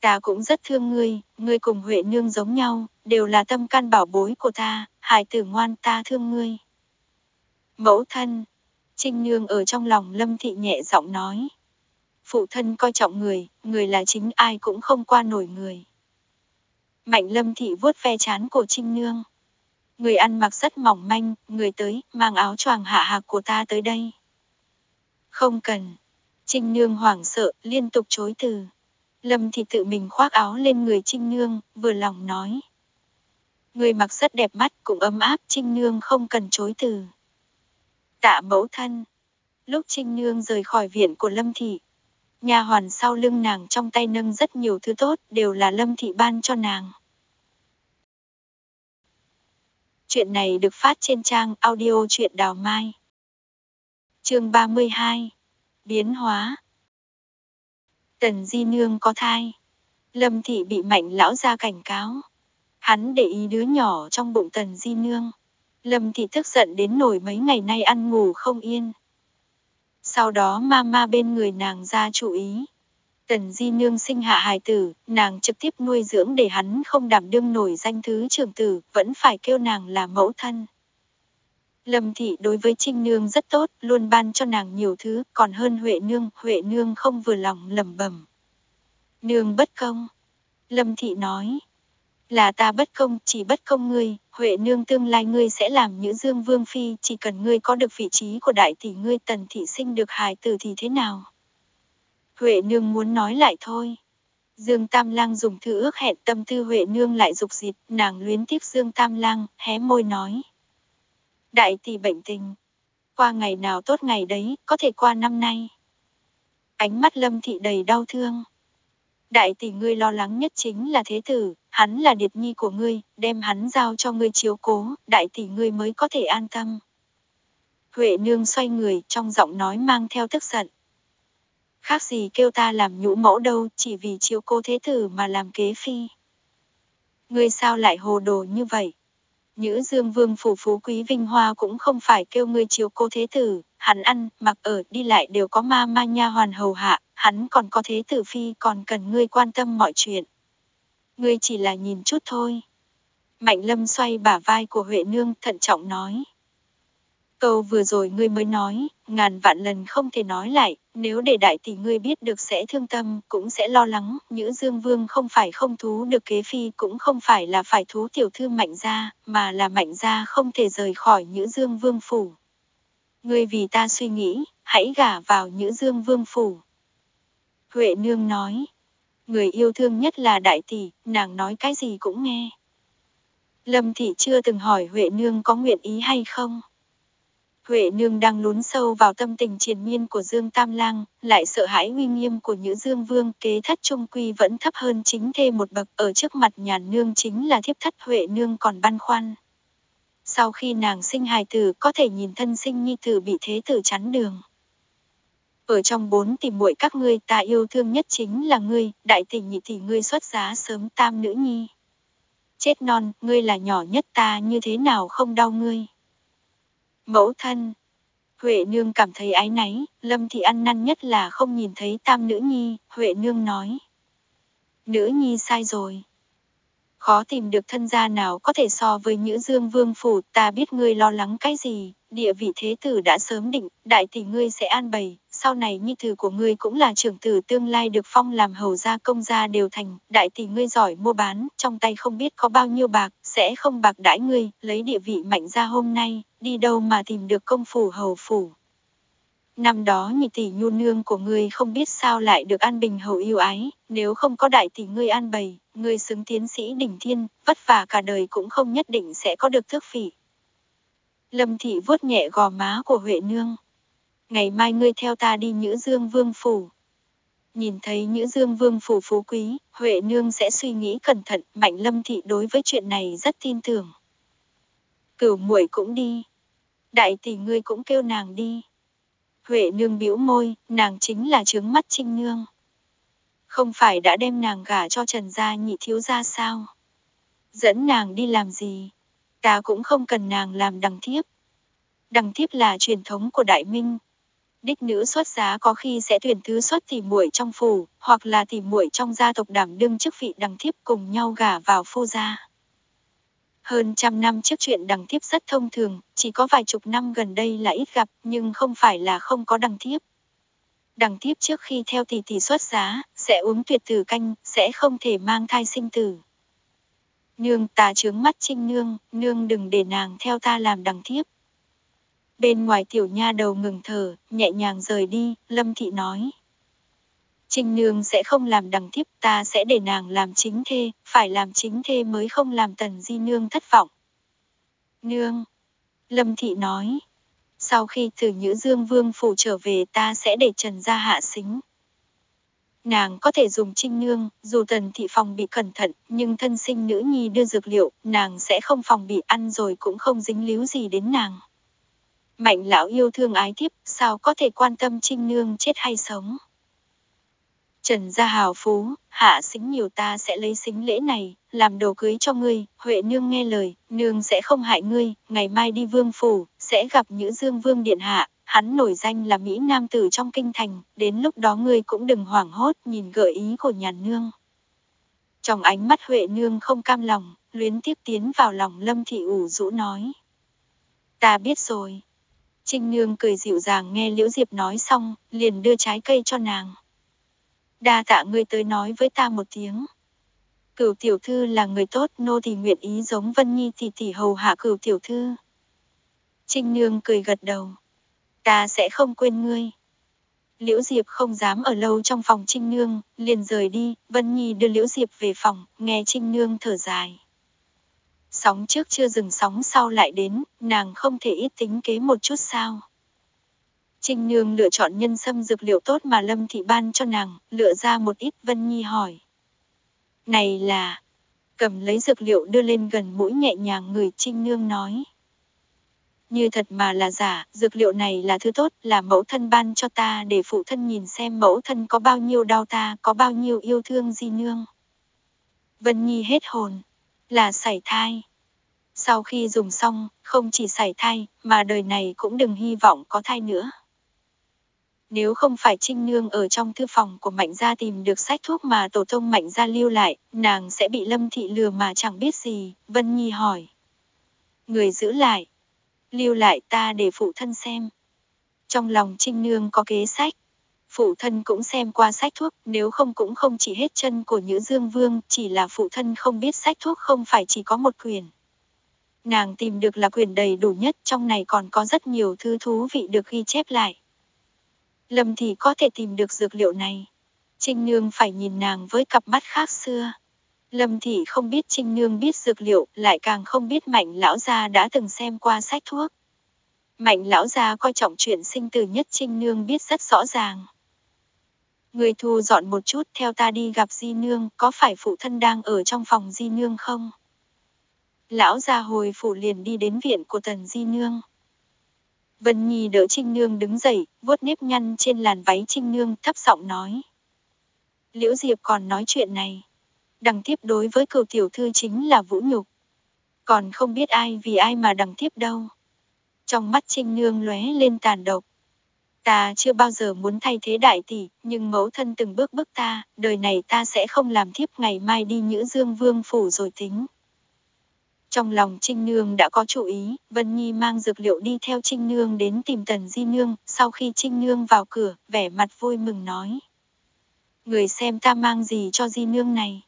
Ta cũng rất thương ngươi, ngươi cùng Huệ Nương giống nhau, đều là tâm can bảo bối của ta, hải tử ngoan ta thương ngươi. Mẫu thân, Trinh Nương ở trong lòng Lâm thị nhẹ giọng nói. phụ thân coi trọng người, người là chính ai cũng không qua nổi người. Mạnh lâm thị vuốt ve chán của Trinh Nương. Người ăn mặc rất mỏng manh, người tới, mang áo choàng hạ hạc của ta tới đây. Không cần. Trinh Nương hoảng sợ, liên tục chối từ. Lâm thì tự mình khoác áo lên người Trinh Nương, vừa lòng nói. Người mặc rất đẹp mắt, cũng ấm áp, Trinh Nương không cần chối từ. Tạ mẫu thân. Lúc Trinh Nương rời khỏi viện của Lâm Thị, nhà hoàn sau lưng nàng trong tay nâng rất nhiều thứ tốt, đều là Lâm Thị ban cho nàng. Chuyện này được phát trên trang audio truyện đào mai chương 32. Biến hóa. Tần Di Nương có thai. Lâm Thị bị mạnh lão ra cảnh cáo. Hắn để ý đứa nhỏ trong bụng Tần Di Nương. Lâm Thị tức giận đến nổi mấy ngày nay ăn ngủ không yên. Sau đó mama bên người nàng ra chú ý. Tần Di Nương sinh hạ hài tử, nàng trực tiếp nuôi dưỡng để hắn không đảm đương nổi danh thứ trưởng tử, vẫn phải kêu nàng là mẫu thân. Lâm Thị đối với Trinh Nương rất tốt, luôn ban cho nàng nhiều thứ, còn hơn Huệ Nương, Huệ Nương không vừa lòng lầm bẩm. Nương bất công. Lâm Thị nói, là ta bất công, chỉ bất công ngươi, Huệ nương tương lai ngươi sẽ làm nữ dương vương phi, chỉ cần ngươi có được vị trí của đại tỷ ngươi tần thị sinh được hài tử thì thế nào? Huệ nương muốn nói lại thôi. Dương Tam Lang dùng thư ước hẹn tâm tư Huệ nương lại dục dịt, nàng luyến tiếp Dương Tam Lang, hé môi nói. Đại tỷ bệnh tình. Qua ngày nào tốt ngày đấy, có thể qua năm nay. Ánh mắt lâm thị đầy đau thương. Đại tỷ ngươi lo lắng nhất chính là thế tử, hắn là điệt nhi của ngươi, đem hắn giao cho ngươi chiếu cố, đại tỷ ngươi mới có thể an tâm. Huệ nương xoay người, trong giọng nói mang theo tức giận. Khác gì kêu ta làm nhũ mẫu đâu, chỉ vì chiếu cố thế tử mà làm kế phi. Ngươi sao lại hồ đồ như vậy? Nhữ dương vương phủ phú quý vinh hoa cũng không phải kêu ngươi chiếu cô thế tử, hắn ăn, mặc ở, đi lại đều có ma ma nha hoàn hầu hạ, hắn còn có thế tử phi còn cần ngươi quan tâm mọi chuyện. Ngươi chỉ là nhìn chút thôi. Mạnh lâm xoay bả vai của Huệ Nương thận trọng nói. Câu vừa rồi ngươi mới nói, ngàn vạn lần không thể nói lại, nếu để đại tỷ ngươi biết được sẽ thương tâm, cũng sẽ lo lắng, Nhữ Dương Vương không phải không thú được kế phi cũng không phải là phải thú tiểu thư mạnh gia, mà là mạnh gia không thể rời khỏi Nhữ Dương Vương phủ. Ngươi vì ta suy nghĩ, hãy gả vào Nhữ Dương Vương phủ. Huệ Nương nói, người yêu thương nhất là đại tỷ, nàng nói cái gì cũng nghe. Lâm Thị chưa từng hỏi Huệ Nương có nguyện ý hay không. Huệ Nương đang lún sâu vào tâm tình triền miên của Dương Tam Lang, lại sợ hãi uy nghiêm của Nhữ Dương Vương, kế thất trung quy vẫn thấp hơn chính thê một bậc, ở trước mặt nhà nương chính là thiếp thất Huệ Nương còn băn khoăn. Sau khi nàng sinh hài tử có thể nhìn thân sinh nhi tử bị thế tử chắn đường. Ở trong bốn tỷ muội các ngươi ta yêu thương nhất chính là ngươi, đại tỷ nhị tỷ ngươi xuất giá sớm tam nữ nhi. Chết non, ngươi là nhỏ nhất ta như thế nào không đau ngươi. Mẫu thân. Huệ nương cảm thấy ái náy, lâm thị ăn năn nhất là không nhìn thấy tam nữ nhi, Huệ nương nói. Nữ nhi sai rồi. Khó tìm được thân gia nào có thể so với nữ Dương Vương Phủ, ta biết ngươi lo lắng cái gì, địa vị thế tử đã sớm định, đại tỷ ngươi sẽ an bày, sau này nhi tử của ngươi cũng là trưởng tử tương lai được phong làm hầu gia công gia đều thành, đại tỷ ngươi giỏi mua bán, trong tay không biết có bao nhiêu bạc, sẽ không bạc đãi ngươi, lấy địa vị mạnh ra hôm nay, đi đâu mà tìm được công phủ hầu phủ. Năm đó nhị tỷ nhu nương của ngươi không biết sao lại được an bình hầu yêu ái, nếu không có đại tỷ ngươi an bày, ngươi xứng tiến sĩ đỉnh thiên, vất vả cả đời cũng không nhất định sẽ có được thước phỉ. Lâm thị vuốt nhẹ gò má của Huệ nương. Ngày mai ngươi theo ta đi Nhữ Dương Vương Phủ. Nhìn thấy Nhữ Dương Vương Phủ phú quý, Huệ nương sẽ suy nghĩ cẩn thận, Mạnh Lâm thị đối với chuyện này rất tin tưởng. Cửu muội cũng đi. Đại tỷ ngươi cũng kêu nàng đi. Huệ nương bĩu môi, nàng chính là trướng mắt trinh nương. Không phải đã đem nàng gả cho Trần gia nhị thiếu gia sao? Dẫn nàng đi làm gì? Ta cũng không cần nàng làm đằng thiếp. Đằng thiếp là truyền thống của Đại Minh. Đích nữ xuất giá có khi sẽ tuyển thứ xuất thì muội trong phủ, hoặc là thì muội trong gia tộc đảm đương chức vị đằng thiếp cùng nhau gả vào phu gia. Hơn trăm năm trước chuyện đằng thiếp rất thông thường, chỉ có vài chục năm gần đây là ít gặp, nhưng không phải là không có đằng thiếp. Đằng tiếp trước khi theo tỷ tỷ xuất giá, sẽ uống tuyệt tử canh, sẽ không thể mang thai sinh tử. Nương ta trướng mắt trinh nương, nương đừng để nàng theo ta làm đằng thiếp. Bên ngoài tiểu nha đầu ngừng thở, nhẹ nhàng rời đi, lâm thị nói. Trinh nương sẽ không làm đằng thiếp ta sẽ để nàng làm chính thê, phải làm chính thê mới không làm tần di nương thất vọng. Nương. Lâm thị nói. Sau khi từ Nhữ Dương Vương phủ trở về ta sẽ để Trần gia hạ xính. Nàng có thể dùng trinh nương, dù tần thị phòng bị cẩn thận, nhưng thân sinh nữ nhi đưa dược liệu, nàng sẽ không phòng bị ăn rồi cũng không dính líu gì đến nàng. Mạnh lão yêu thương ái thiếp, sao có thể quan tâm trinh nương chết hay sống. Trần gia hào phú, hạ xính nhiều ta sẽ lấy xính lễ này, làm đồ cưới cho ngươi, Huệ nương nghe lời, nương sẽ không hại ngươi, ngày mai đi vương phủ, sẽ gặp Nhữ Dương Vương Điện Hạ, hắn nổi danh là Mỹ Nam Tử trong kinh thành, đến lúc đó ngươi cũng đừng hoảng hốt nhìn gợi ý của nhà nương. Trong ánh mắt Huệ nương không cam lòng, luyến tiếp tiến vào lòng Lâm Thị ủ rũ nói. Ta biết rồi. Trinh nương cười dịu dàng nghe Liễu Diệp nói xong, liền đưa trái cây cho nàng. Đa tạ ngươi tới nói với ta một tiếng. Cửu tiểu thư là người tốt, nô thì nguyện ý giống Vân Nhi thì tỷ hầu hạ cửu tiểu thư. Trinh Nương cười gật đầu. Ta sẽ không quên ngươi. Liễu Diệp không dám ở lâu trong phòng Trinh Nương, liền rời đi, Vân Nhi đưa Liễu Diệp về phòng, nghe Trinh Nương thở dài. Sóng trước chưa dừng sóng sau lại đến, nàng không thể ít tính kế một chút sao. Trinh Nương lựa chọn nhân sâm dược liệu tốt mà Lâm Thị ban cho nàng, lựa ra một ít Vân Nhi hỏi. Này là... Cầm lấy dược liệu đưa lên gần mũi nhẹ nhàng người Trinh Nương nói. Như thật mà là giả, dược liệu này là thứ tốt, là mẫu thân ban cho ta để phụ thân nhìn xem mẫu thân có bao nhiêu đau ta, có bao nhiêu yêu thương di nương. Vân Nhi hết hồn, là sảy thai. Sau khi dùng xong, không chỉ sảy thai, mà đời này cũng đừng hy vọng có thai nữa. Nếu không phải Trinh Nương ở trong thư phòng của Mạnh Gia tìm được sách thuốc mà tổ tông Mạnh Gia lưu lại, nàng sẽ bị Lâm Thị lừa mà chẳng biết gì, Vân Nhi hỏi. Người giữ lại, lưu lại ta để phụ thân xem. Trong lòng Trinh Nương có kế sách. Phụ thân cũng xem qua sách thuốc, nếu không cũng không chỉ hết chân của Nhữ Dương Vương, chỉ là phụ thân không biết sách thuốc không phải chỉ có một quyền. Nàng tìm được là quyền đầy đủ nhất, trong này còn có rất nhiều thứ thú vị được ghi chép lại. Lâm thì có thể tìm được dược liệu này. Trinh Nương phải nhìn nàng với cặp mắt khác xưa. Lâm Thị không biết Trinh Nương biết dược liệu, lại càng không biết Mạnh Lão Gia đã từng xem qua sách thuốc. Mạnh Lão Gia coi trọng chuyện sinh tử nhất Trinh Nương biết rất rõ ràng. Người thu dọn một chút theo ta đi gặp Di Nương, có phải phụ thân đang ở trong phòng Di Nương không? Lão Gia hồi phủ liền đi đến viện của Tần Di Nương. Vân Nhi đỡ Trinh Nương đứng dậy, vuốt nếp nhăn trên làn váy Trinh Nương thấp giọng nói. Liễu Diệp còn nói chuyện này. Đằng tiếp đối với cựu tiểu thư chính là vũ nhục. Còn không biết ai vì ai mà đằng tiếp đâu. Trong mắt Trinh Nương lóe lên tàn độc. Ta chưa bao giờ muốn thay thế đại tỷ, nhưng mẫu thân từng bước bước ta, đời này ta sẽ không làm thiếp ngày mai đi Nhữ Dương Vương phủ rồi tính. Trong lòng Trinh Nương đã có chủ ý, Vân Nhi mang dược liệu đi theo Trinh Nương đến tìm Tần Di Nương, sau khi Trinh Nương vào cửa, vẻ mặt vui mừng nói. Người xem ta mang gì cho Di Nương này.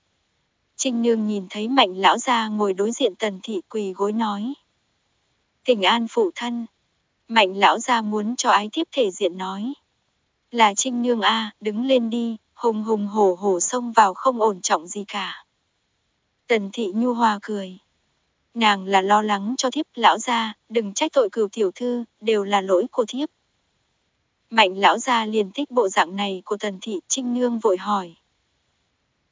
Trinh Nương nhìn thấy mạnh lão gia ngồi đối diện Tần Thị quỳ gối nói. Tình an phụ thân. Mạnh lão gia muốn cho ái tiếp thể diện nói. Là Trinh Nương a đứng lên đi, hùng hùng hổ hổ xông vào không ổn trọng gì cả. Tần Thị nhu hòa cười nàng là lo lắng cho thiếp lão gia, đừng trách tội cửu tiểu thư, đều là lỗi của thiếp. Mạnh lão gia liền thích bộ dạng này của tần thị trinh nương vội hỏi.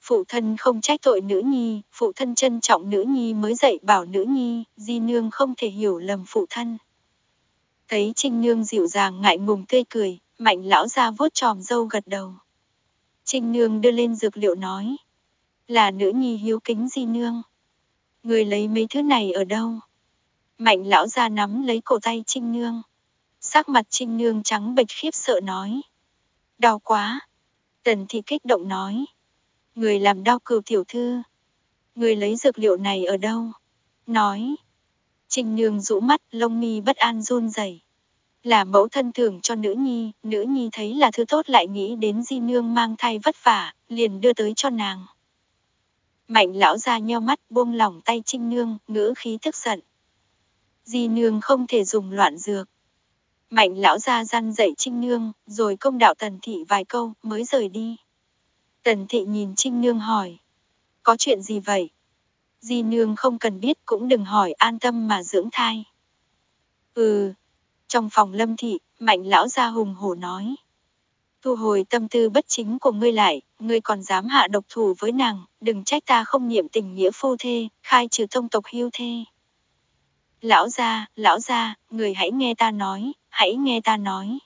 Phụ thân không trách tội nữ nhi, phụ thân trân trọng nữ nhi mới dạy bảo nữ nhi, di nương không thể hiểu lầm phụ thân. Thấy trinh nương dịu dàng ngại ngùng tươi cười, mạnh lão gia vuốt tròm dâu gật đầu. Trinh nương đưa lên dược liệu nói. Là nữ nhi hiếu kính di nương. Người lấy mấy thứ này ở đâu? Mạnh lão ra nắm lấy cổ tay Trinh Nương. Sắc mặt Trinh Nương trắng bệch khiếp sợ nói. Đau quá. Tần thị kích động nói. Người làm đau cừu tiểu thư. Người lấy dược liệu này ở đâu? Nói. Trinh Nương rũ mắt, lông mi bất an run rẩy. Là mẫu thân thưởng cho nữ nhi, nữ nhi thấy là thứ tốt lại nghĩ đến di nương mang thai vất vả, liền đưa tới cho nàng. Mạnh lão ra nheo mắt buông lỏng tay trinh nương, ngữ khí tức giận. Di nương không thể dùng loạn dược. Mạnh lão ra răn dậy trinh nương, rồi công đạo tần thị vài câu, mới rời đi. Tần thị nhìn trinh nương hỏi. Có chuyện gì vậy? Di nương không cần biết cũng đừng hỏi an tâm mà dưỡng thai. Ừ. Trong phòng lâm thị, mạnh lão gia hùng hổ nói. Thu hồi tâm tư bất chính của ngươi lại, ngươi còn dám hạ độc thủ với nàng, đừng trách ta không niệm tình nghĩa phu thê, khai trừ thông tộc hưu thê. Lão gia, lão gia, người hãy nghe ta nói, hãy nghe ta nói.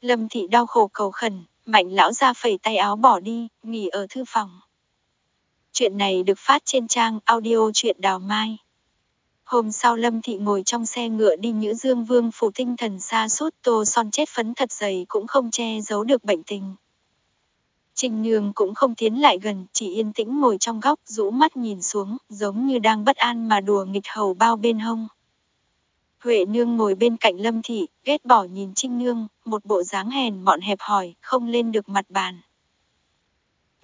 Lâm thị đau khổ cầu khẩn, mạnh lão gia phẩy tay áo bỏ đi, nghỉ ở thư phòng. Chuyện này được phát trên trang audio truyện đào mai. Hôm sau Lâm Thị ngồi trong xe ngựa đi Nhữ Dương Vương phủ tinh thần xa suốt tô son chết phấn thật dày cũng không che giấu được bệnh tình. Trình Nương cũng không tiến lại gần, chỉ yên tĩnh ngồi trong góc, rũ mắt nhìn xuống, giống như đang bất an mà đùa nghịch hầu bao bên hông. Huệ Nương ngồi bên cạnh Lâm Thị, ghét bỏ nhìn Trinh Nương, một bộ dáng hèn mọn hẹp hỏi, không lên được mặt bàn.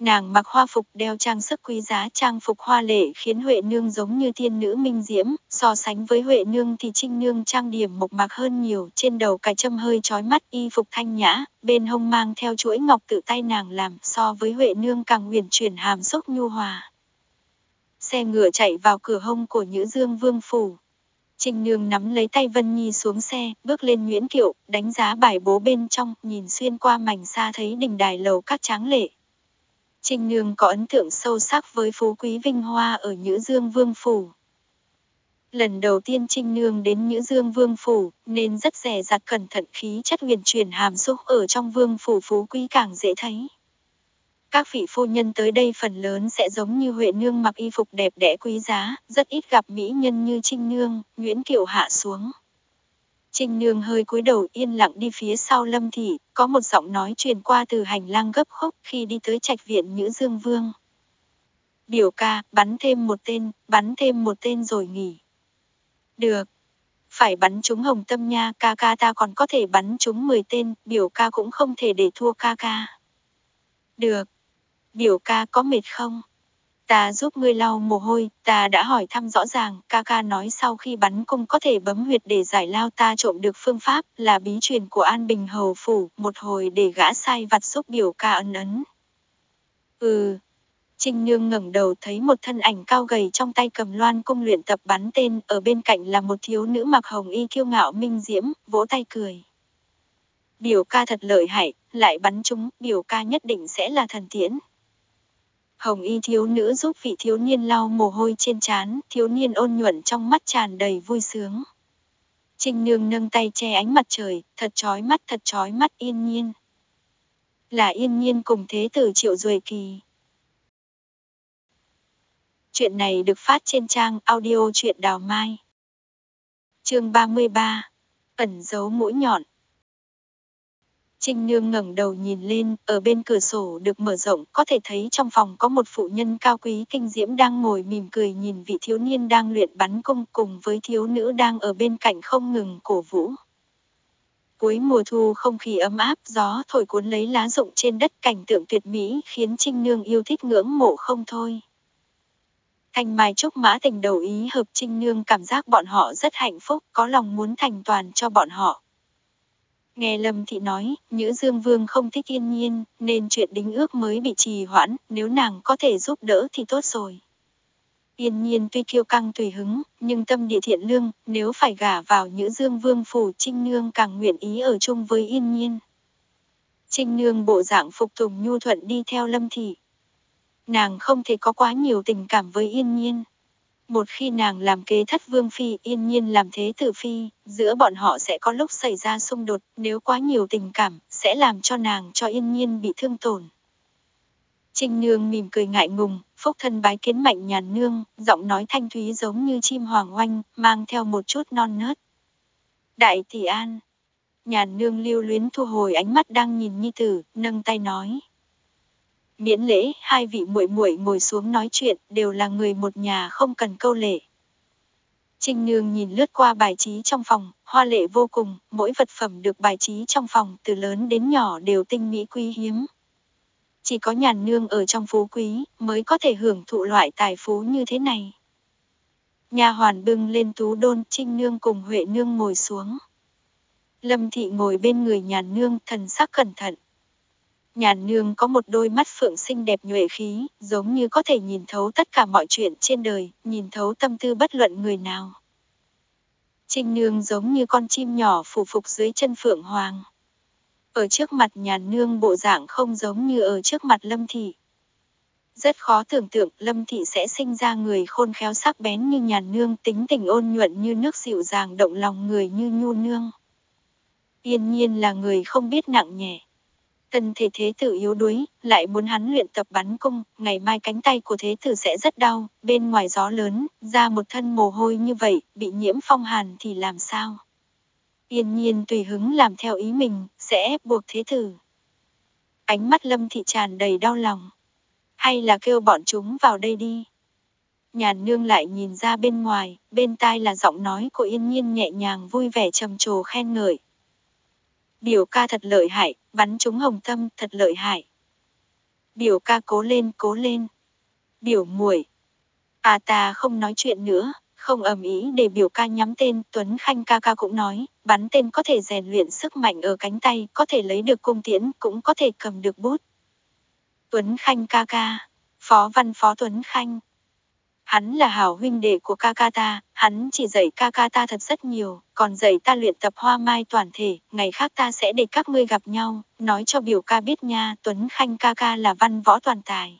Nàng mặc hoa phục đeo trang sức quý giá trang phục hoa lệ khiến Huệ Nương giống như thiên nữ minh diễm, so sánh với Huệ Nương thì Trinh Nương trang điểm mộc mạc hơn nhiều, trên đầu cài châm hơi trói mắt y phục thanh nhã, bên hông mang theo chuỗi ngọc tự tay nàng làm so với Huệ Nương càng huyền chuyển hàm xúc nhu hòa. Xe ngựa chạy vào cửa hông của Nhữ Dương Vương Phủ. Trinh Nương nắm lấy tay Vân Nhi xuống xe, bước lên Nguyễn Kiệu, đánh giá bài bố bên trong, nhìn xuyên qua mảnh xa thấy đình đài lầu các tráng lệ, Trinh Nương có ấn tượng sâu sắc với phú quý vinh hoa ở Nhữ Dương Vương Phủ. Lần đầu tiên Trinh Nương đến Nhữ Dương Vương Phủ, nên rất rẻ rặt cẩn thận khí chất huyền chuyển hàm xúc ở trong Vương Phủ phú quý càng dễ thấy. Các vị phu nhân tới đây phần lớn sẽ giống như Huệ Nương mặc y phục đẹp đẽ quý giá, rất ít gặp mỹ nhân như Trinh Nương, Nguyễn Kiều hạ xuống. Trình Nương hơi cúi đầu yên lặng đi phía sau Lâm Thị, có một giọng nói truyền qua từ hành lang gấp khúc khi đi tới trạch viện Nhữ Dương Vương. Biểu ca, bắn thêm một tên, bắn thêm một tên rồi nghỉ. Được. Phải bắn chúng hồng tâm nha, ca ca ta còn có thể bắn chúng 10 tên, biểu ca cũng không thể để thua ca ca. Được. Biểu ca có mệt không? Ta giúp ngươi lau mồ hôi, ta đã hỏi thăm rõ ràng, ca ca nói sau khi bắn cung có thể bấm huyệt để giải lao ta trộm được phương pháp, là bí truyền của An Bình Hầu Phủ, một hồi để gã sai vặt giúp biểu ca ấn ấn. Ừ. Trinh Nương ngẩng đầu thấy một thân ảnh cao gầy trong tay cầm loan cung luyện tập bắn tên, ở bên cạnh là một thiếu nữ mặc hồng y kiêu ngạo minh diễm, vỗ tay cười. Biểu ca thật lợi hại, lại bắn chúng, biểu ca nhất định sẽ là thần tiễn. Hồng y thiếu nữ giúp vị thiếu niên lau mồ hôi trên trán, thiếu niên ôn nhuận trong mắt tràn đầy vui sướng. Trinh nương nâng tay che ánh mặt trời, thật chói mắt thật chói mắt yên nhiên. Là yên nhiên cùng thế tử triệu duệ kỳ. Chuyện này được phát trên trang audio truyện đào mai. chương 33. Ẩn giấu mũi nhọn. Trinh Nương ngẩng đầu nhìn lên, ở bên cửa sổ được mở rộng, có thể thấy trong phòng có một phụ nhân cao quý kinh diễm đang ngồi mỉm cười nhìn vị thiếu niên đang luyện bắn cung cùng với thiếu nữ đang ở bên cạnh không ngừng cổ vũ. Cuối mùa thu không khí ấm áp, gió thổi cuốn lấy lá rụng trên đất cảnh tượng tuyệt mỹ khiến Trinh Nương yêu thích ngưỡng mộ không thôi. Thanh Mai Trúc Mã tình đầu ý hợp Trinh Nương cảm giác bọn họ rất hạnh phúc, có lòng muốn thành toàn cho bọn họ. Nghe Lâm Thị nói, Nhữ Dương Vương không thích yên nhiên, nên chuyện đính ước mới bị trì hoãn, nếu nàng có thể giúp đỡ thì tốt rồi. Yên nhiên tuy kiêu căng tùy hứng, nhưng tâm địa thiện lương, nếu phải gả vào Nhữ Dương Vương phủ Trinh Nương càng nguyện ý ở chung với Yên nhiên. Trinh Nương bộ dạng phục tùng nhu thuận đi theo Lâm Thị. Nàng không thể có quá nhiều tình cảm với Yên nhiên. Một khi nàng làm kế thất vương phi yên nhiên làm thế tử phi, giữa bọn họ sẽ có lúc xảy ra xung đột, nếu quá nhiều tình cảm, sẽ làm cho nàng cho yên nhiên bị thương tổn. Trinh nương mỉm cười ngại ngùng, phúc thân bái kiến mạnh nhàn nương, giọng nói thanh thúy giống như chim hoàng oanh, mang theo một chút non nớt. Đại tỷ an. Nhàn nương lưu luyến thu hồi ánh mắt đang nhìn nhi tử, nâng tay nói. Miễn lễ, hai vị muội muội ngồi xuống nói chuyện, đều là người một nhà không cần câu lệ. Trinh Nương nhìn lướt qua bài trí trong phòng, hoa lệ vô cùng, mỗi vật phẩm được bài trí trong phòng từ lớn đến nhỏ đều tinh mỹ quý hiếm. Chỉ có nhàn nương ở trong phú quý mới có thể hưởng thụ loại tài phú như thế này. Nhà hoàn bưng lên tú đôn, Trinh Nương cùng Huệ Nương ngồi xuống. Lâm Thị ngồi bên người nhàn nương thần sắc cẩn thận. Nhàn nương có một đôi mắt phượng xinh đẹp nhuệ khí, giống như có thể nhìn thấu tất cả mọi chuyện trên đời, nhìn thấu tâm tư bất luận người nào. Trinh nương giống như con chim nhỏ phủ phục dưới chân phượng hoàng. Ở trước mặt nhàn nương bộ dạng không giống như ở trước mặt lâm thị. Rất khó tưởng tượng lâm thị sẽ sinh ra người khôn khéo sắc bén như nhàn nương tính tình ôn nhuận như nước dịu dàng động lòng người như nhu nương. Yên nhiên là người không biết nặng nhẹ. Tân thể thế tử yếu đuối, lại muốn hắn luyện tập bắn cung, ngày mai cánh tay của thế tử sẽ rất đau, bên ngoài gió lớn, ra một thân mồ hôi như vậy, bị nhiễm phong hàn thì làm sao? Yên nhiên tùy hứng làm theo ý mình, sẽ ép buộc thế tử. Ánh mắt lâm thị tràn đầy đau lòng. Hay là kêu bọn chúng vào đây đi. Nhàn nương lại nhìn ra bên ngoài, bên tai là giọng nói của yên nhiên nhẹ nhàng vui vẻ trầm trồ khen ngợi. Biểu ca thật lợi hại, bắn trúng hồng tâm thật lợi hại. Biểu ca cố lên, cố lên. Biểu muội. À ta không nói chuyện nữa, không ầm ý để biểu ca nhắm tên, Tuấn Khanh ca ca cũng nói, bắn tên có thể rèn luyện sức mạnh ở cánh tay, có thể lấy được cung tiễn, cũng có thể cầm được bút. Tuấn Khanh ca ca, Phó Văn Phó Tuấn Khanh, Hắn là hảo huynh đệ của ca ca ta, hắn chỉ dạy ca ca ta thật rất nhiều, còn dạy ta luyện tập hoa mai toàn thể, ngày khác ta sẽ để các ngươi gặp nhau, nói cho biểu ca biết nha, Tuấn Khanh ca ca là văn võ toàn tài.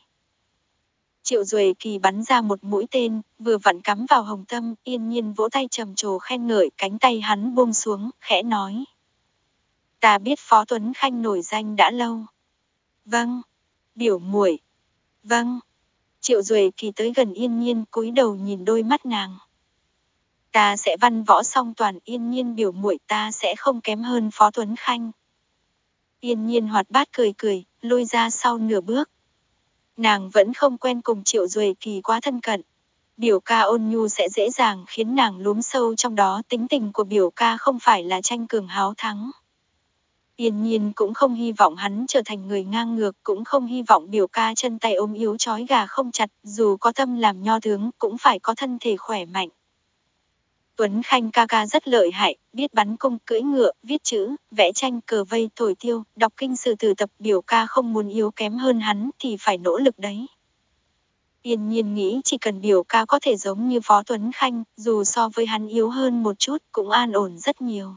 Triệu Duệ Kỳ bắn ra một mũi tên, vừa vặn cắm vào hồng tâm, yên nhiên vỗ tay trầm trồ khen ngợi, cánh tay hắn buông xuống, khẽ nói. Ta biết Phó Tuấn Khanh nổi danh đã lâu. Vâng. Biểu muội. Vâng. Triệu Duệ kỳ tới gần yên nhiên cúi đầu nhìn đôi mắt nàng. Ta sẽ văn võ song toàn yên nhiên biểu muội ta sẽ không kém hơn Phó Tuấn Khanh. Yên nhiên hoạt bát cười cười, lôi ra sau nửa bước. Nàng vẫn không quen cùng Triệu Duệ kỳ quá thân cận. Biểu ca ôn nhu sẽ dễ dàng khiến nàng lúm sâu trong đó tính tình của biểu ca không phải là tranh cường háo thắng. Yên nhiên cũng không hy vọng hắn trở thành người ngang ngược, cũng không hy vọng biểu ca chân tay ôm yếu chói gà không chặt, dù có tâm làm nho tướng, cũng phải có thân thể khỏe mạnh. Tuấn Khanh ca ca rất lợi hại, biết bắn cung, cưỡi ngựa, viết chữ, vẽ tranh, cờ vây, thổi tiêu, đọc kinh sử từ tập biểu ca không muốn yếu kém hơn hắn thì phải nỗ lực đấy. Yên nhiên nghĩ chỉ cần biểu ca có thể giống như Phó Tuấn Khanh, dù so với hắn yếu hơn một chút cũng an ổn rất nhiều.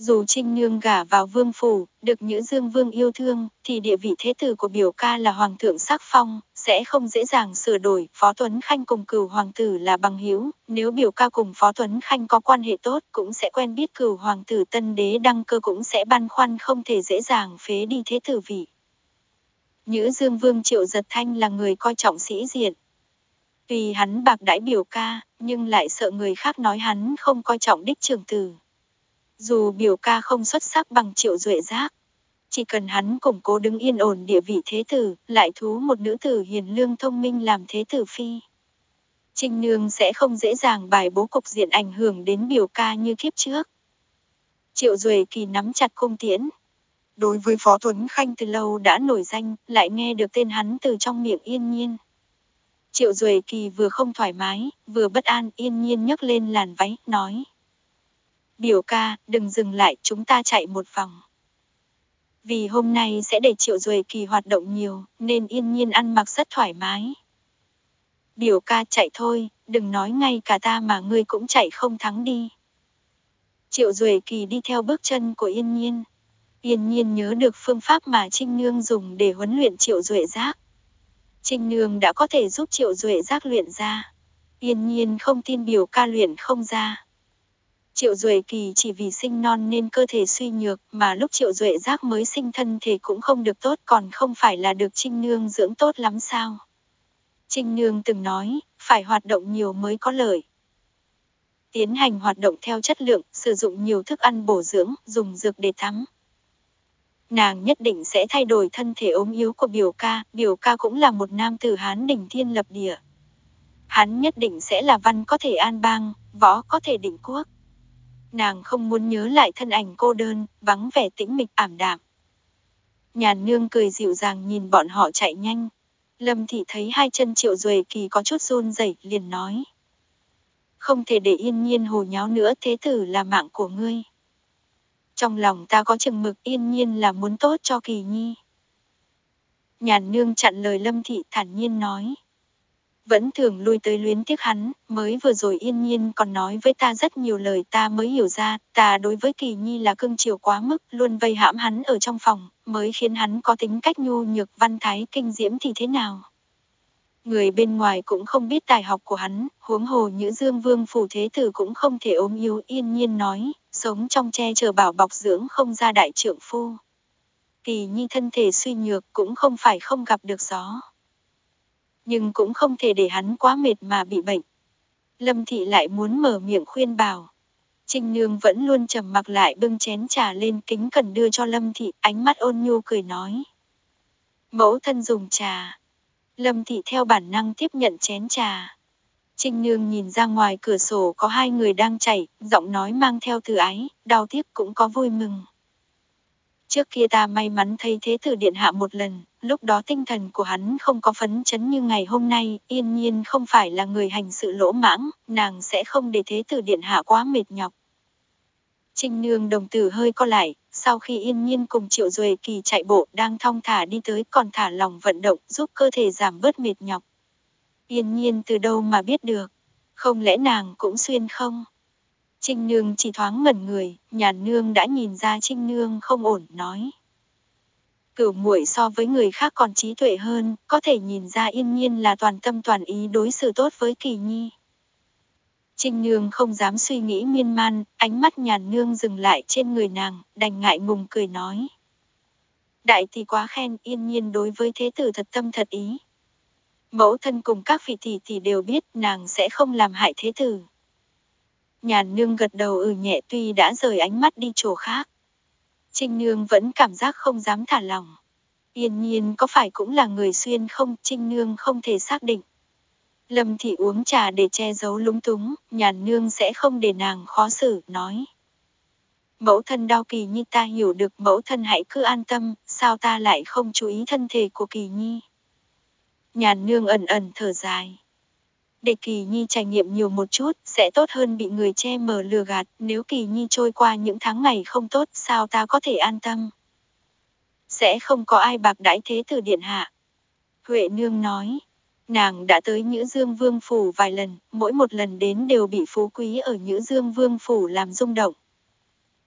Dù Trinh Nương gả vào vương phủ, được Nhữ Dương Vương yêu thương, thì địa vị thế tử của biểu ca là hoàng thượng sắc phong, sẽ không dễ dàng sửa đổi. Phó Tuấn Khanh cùng cửu hoàng tử là bằng hữu nếu biểu ca cùng Phó Tuấn Khanh có quan hệ tốt cũng sẽ quen biết cửu hoàng tử tân đế đăng cơ cũng sẽ băn khoăn không thể dễ dàng phế đi thế tử vị. Nhữ Dương Vương Triệu Giật Thanh là người coi trọng sĩ diện. Vì hắn bạc đãi biểu ca, nhưng lại sợ người khác nói hắn không coi trọng đích trường tử. Dù biểu ca không xuất sắc bằng triệu duệ giác, chỉ cần hắn củng cố đứng yên ổn địa vị thế tử, lại thú một nữ tử hiền lương thông minh làm thế tử phi. Trinh Nương sẽ không dễ dàng bài bố cục diện ảnh hưởng đến biểu ca như kiếp trước. Triệu Duệ Kỳ nắm chặt cung tiễn. Đối với Phó Tuấn Khanh từ lâu đã nổi danh, lại nghe được tên hắn từ trong miệng yên nhiên. Triệu Duệ Kỳ vừa không thoải mái, vừa bất an yên nhiên nhấc lên làn váy, nói. Biểu ca, đừng dừng lại, chúng ta chạy một vòng. Vì hôm nay sẽ để Triệu Duệ Kỳ hoạt động nhiều, nên yên nhiên ăn mặc rất thoải mái. Biểu ca chạy thôi, đừng nói ngay cả ta mà ngươi cũng chạy không thắng đi. Triệu Duệ Kỳ đi theo bước chân của Yên Nhiên. Yên Nhiên nhớ được phương pháp mà Trinh Nương dùng để huấn luyện Triệu Duệ Giác. Trinh Nương đã có thể giúp Triệu Duệ Giác luyện ra. Yên Nhiên không tin biểu ca luyện không ra. Triệu Duệ Kỳ chỉ vì sinh non nên cơ thể suy nhược, mà lúc Triệu Duệ Giác mới sinh thân thể cũng không được tốt còn không phải là được Trinh Nương dưỡng tốt lắm sao. Trinh Nương từng nói, phải hoạt động nhiều mới có lợi. Tiến hành hoạt động theo chất lượng, sử dụng nhiều thức ăn bổ dưỡng, dùng dược để thắm. Nàng nhất định sẽ thay đổi thân thể ốm yếu của biểu ca, biểu ca cũng là một nam tử Hán đỉnh thiên lập địa. Hắn nhất định sẽ là văn có thể an bang, võ có thể định quốc. Nàng không muốn nhớ lại thân ảnh cô đơn, vắng vẻ tĩnh mịch ảm đạm. Nhàn nương cười dịu dàng nhìn bọn họ chạy nhanh. Lâm thị thấy hai chân triệu duệ kỳ có chút run rẩy liền nói. Không thể để yên nhiên hồ nháo nữa thế tử là mạng của ngươi. Trong lòng ta có chừng mực yên nhiên là muốn tốt cho kỳ nhi. Nhàn nương chặn lời lâm thị thản nhiên nói. Vẫn thường lui tới luyến tiếc hắn, mới vừa rồi yên nhiên còn nói với ta rất nhiều lời ta mới hiểu ra, ta đối với kỳ nhi là cưng chiều quá mức, luôn vây hãm hắn ở trong phòng, mới khiến hắn có tính cách nhu nhược văn thái kinh diễm thì thế nào. Người bên ngoài cũng không biết tài học của hắn, huống hồ Nhữ Dương Vương phủ thế tử cũng không thể ốm yếu yên nhiên nói, sống trong che chở bảo bọc dưỡng không ra đại trượng phu. Kỳ nhi thân thể suy nhược cũng không phải không gặp được gió. Nhưng cũng không thể để hắn quá mệt mà bị bệnh. Lâm thị lại muốn mở miệng khuyên bảo. Trinh Nương vẫn luôn trầm mặc lại bưng chén trà lên kính cần đưa cho Lâm Thị, ánh mắt ôn nhu cười nói. Mẫu thân dùng trà. Lâm Thị theo bản năng tiếp nhận chén trà. Trinh Nương nhìn ra ngoài cửa sổ có hai người đang chảy, giọng nói mang theo từ ái, đau tiếc cũng có vui mừng. Trước kia ta may mắn thấy thế tử điện hạ một lần, lúc đó tinh thần của hắn không có phấn chấn như ngày hôm nay, yên nhiên không phải là người hành sự lỗ mãng, nàng sẽ không để thế tử điện hạ quá mệt nhọc. Trinh nương đồng tử hơi co lại, sau khi yên nhiên cùng triệu duệ kỳ chạy bộ đang thong thả đi tới còn thả lòng vận động giúp cơ thể giảm bớt mệt nhọc. Yên nhiên từ đâu mà biết được, không lẽ nàng cũng xuyên không? Trinh Nương chỉ thoáng ngẩn người, nhàn nương đã nhìn ra Trinh Nương không ổn, nói. Cửu muội so với người khác còn trí tuệ hơn, có thể nhìn ra yên nhiên là toàn tâm toàn ý đối xử tốt với kỳ nhi. Trinh Nương không dám suy nghĩ miên man, ánh mắt nhàn nương dừng lại trên người nàng, đành ngại ngùng cười nói. Đại thì quá khen yên nhiên đối với thế tử thật tâm thật ý. Mẫu thân cùng các vị tỷ tỷ đều biết nàng sẽ không làm hại thế tử. Nhàn nương gật đầu ừ nhẹ tuy đã rời ánh mắt đi chỗ khác. Trinh nương vẫn cảm giác không dám thả lòng. Yên nhiên có phải cũng là người xuyên không, Trinh nương không thể xác định. Lâm thị uống trà để che giấu lúng túng, nhàn nương sẽ không để nàng khó xử, nói. Mẫu thân đau kỳ nhi ta hiểu được mẫu thân hãy cứ an tâm, sao ta lại không chú ý thân thể của kỳ nhi. Nhàn nương ẩn ẩn thở dài. Để Kỳ Nhi trải nghiệm nhiều một chút, sẽ tốt hơn bị người che mờ lừa gạt, nếu Kỳ Nhi trôi qua những tháng ngày không tốt, sao ta có thể an tâm? Sẽ không có ai bạc đãi thế tử điện hạ. Huệ Nương nói, nàng đã tới Nhữ Dương Vương Phủ vài lần, mỗi một lần đến đều bị phú quý ở Nhữ Dương Vương Phủ làm rung động.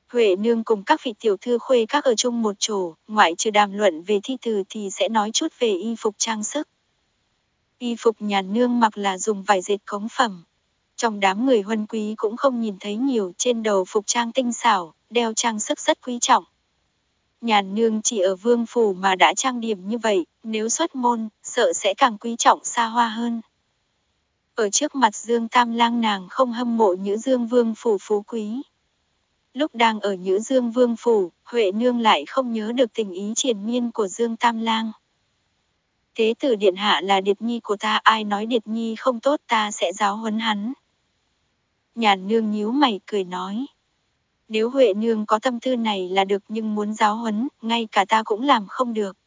Huệ Nương cùng các vị tiểu thư khuê các ở chung một chỗ, ngoại trừ đàm luận về thi từ thì sẽ nói chút về y phục trang sức. Y phục nhà nương mặc là dùng vải dệt cống phẩm. Trong đám người huân quý cũng không nhìn thấy nhiều trên đầu phục trang tinh xảo, đeo trang sức rất quý trọng. Nhàn nương chỉ ở vương phủ mà đã trang điểm như vậy, nếu xuất môn, sợ sẽ càng quý trọng xa hoa hơn. Ở trước mặt Dương Tam Lang nàng không hâm mộ Nhữ Dương Vương phủ phú quý. Lúc đang ở Nhữ Dương Vương phủ, Huệ nương lại không nhớ được tình ý triền miên của Dương Tam Lang. Thế tử điện hạ là điệt nhi của ta ai nói điệt nhi không tốt ta sẽ giáo huấn hắn. Nhàn nương nhíu mày cười nói. Nếu Huệ nương có tâm tư này là được nhưng muốn giáo huấn, ngay cả ta cũng làm không được.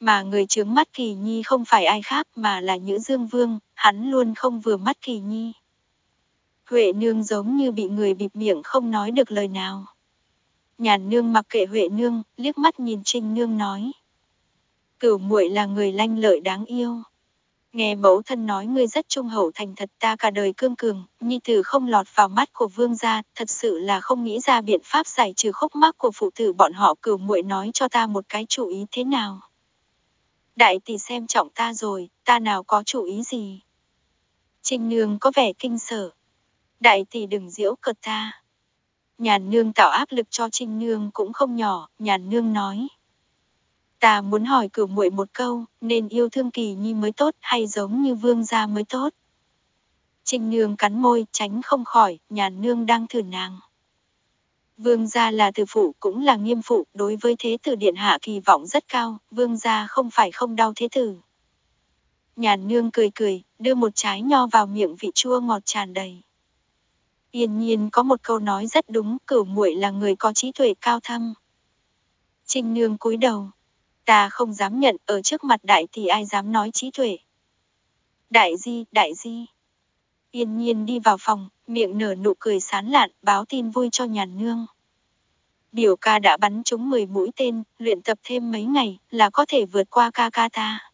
Mà người trướng mắt kỳ nhi không phải ai khác mà là Nhữ Dương Vương, hắn luôn không vừa mắt kỳ nhi. Huệ nương giống như bị người bịt miệng không nói được lời nào. Nhàn nương mặc kệ Huệ nương, liếc mắt nhìn Trinh nương nói. Cửu muội là người lanh lợi đáng yêu. Nghe mẫu thân nói ngươi rất trung hậu thành thật ta cả đời cương cường, nhi tử không lọt vào mắt của vương gia, thật sự là không nghĩ ra biện pháp giải trừ khúc mắc của phụ tử bọn họ cửu muội nói cho ta một cái chủ ý thế nào. Đại tỷ xem trọng ta rồi, ta nào có chủ ý gì. Trinh nương có vẻ kinh sợ. Đại tỷ đừng diễu cợt ta. Nhàn nương tạo áp lực cho Trinh nương cũng không nhỏ, nhàn nương nói. Ta muốn hỏi cửu muội một câu, nên yêu thương kỳ nhi mới tốt hay giống như vương gia mới tốt? Trình nương cắn môi, tránh không khỏi, nhàn nương đang thử nàng. Vương gia là tử phụ cũng là nghiêm phụ, đối với thế tử điện hạ kỳ vọng rất cao, vương gia không phải không đau thế tử. Nhàn nương cười cười, đưa một trái nho vào miệng vị chua ngọt tràn đầy. Yên nhiên có một câu nói rất đúng, cửu muội là người có trí tuệ cao thâm. Trình nương cúi đầu. Ta không dám nhận, ở trước mặt đại thì ai dám nói trí tuệ. Đại di, đại di. Yên nhiên đi vào phòng, miệng nở nụ cười sán lạn, báo tin vui cho nhàn nương. Biểu ca đã bắn trúng 10 mũi tên, luyện tập thêm mấy ngày, là có thể vượt qua ca ca ta.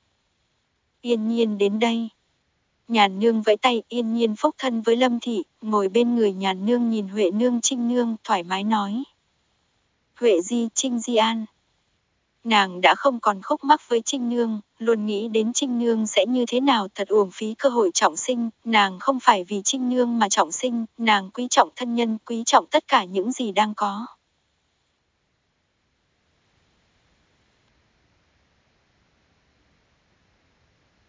Yên nhiên đến đây. Nhàn nương vẫy tay yên nhiên phúc thân với Lâm Thị, ngồi bên người nhàn nương nhìn Huệ nương Trinh nương, thoải mái nói. Huệ di Trinh di an. Nàng đã không còn khúc mắc với Trinh nương, luôn nghĩ đến Trinh nương sẽ như thế nào thật uổng phí cơ hội trọng sinh, nàng không phải vì Trinh nương mà trọng sinh, nàng quý trọng thân nhân, quý trọng tất cả những gì đang có.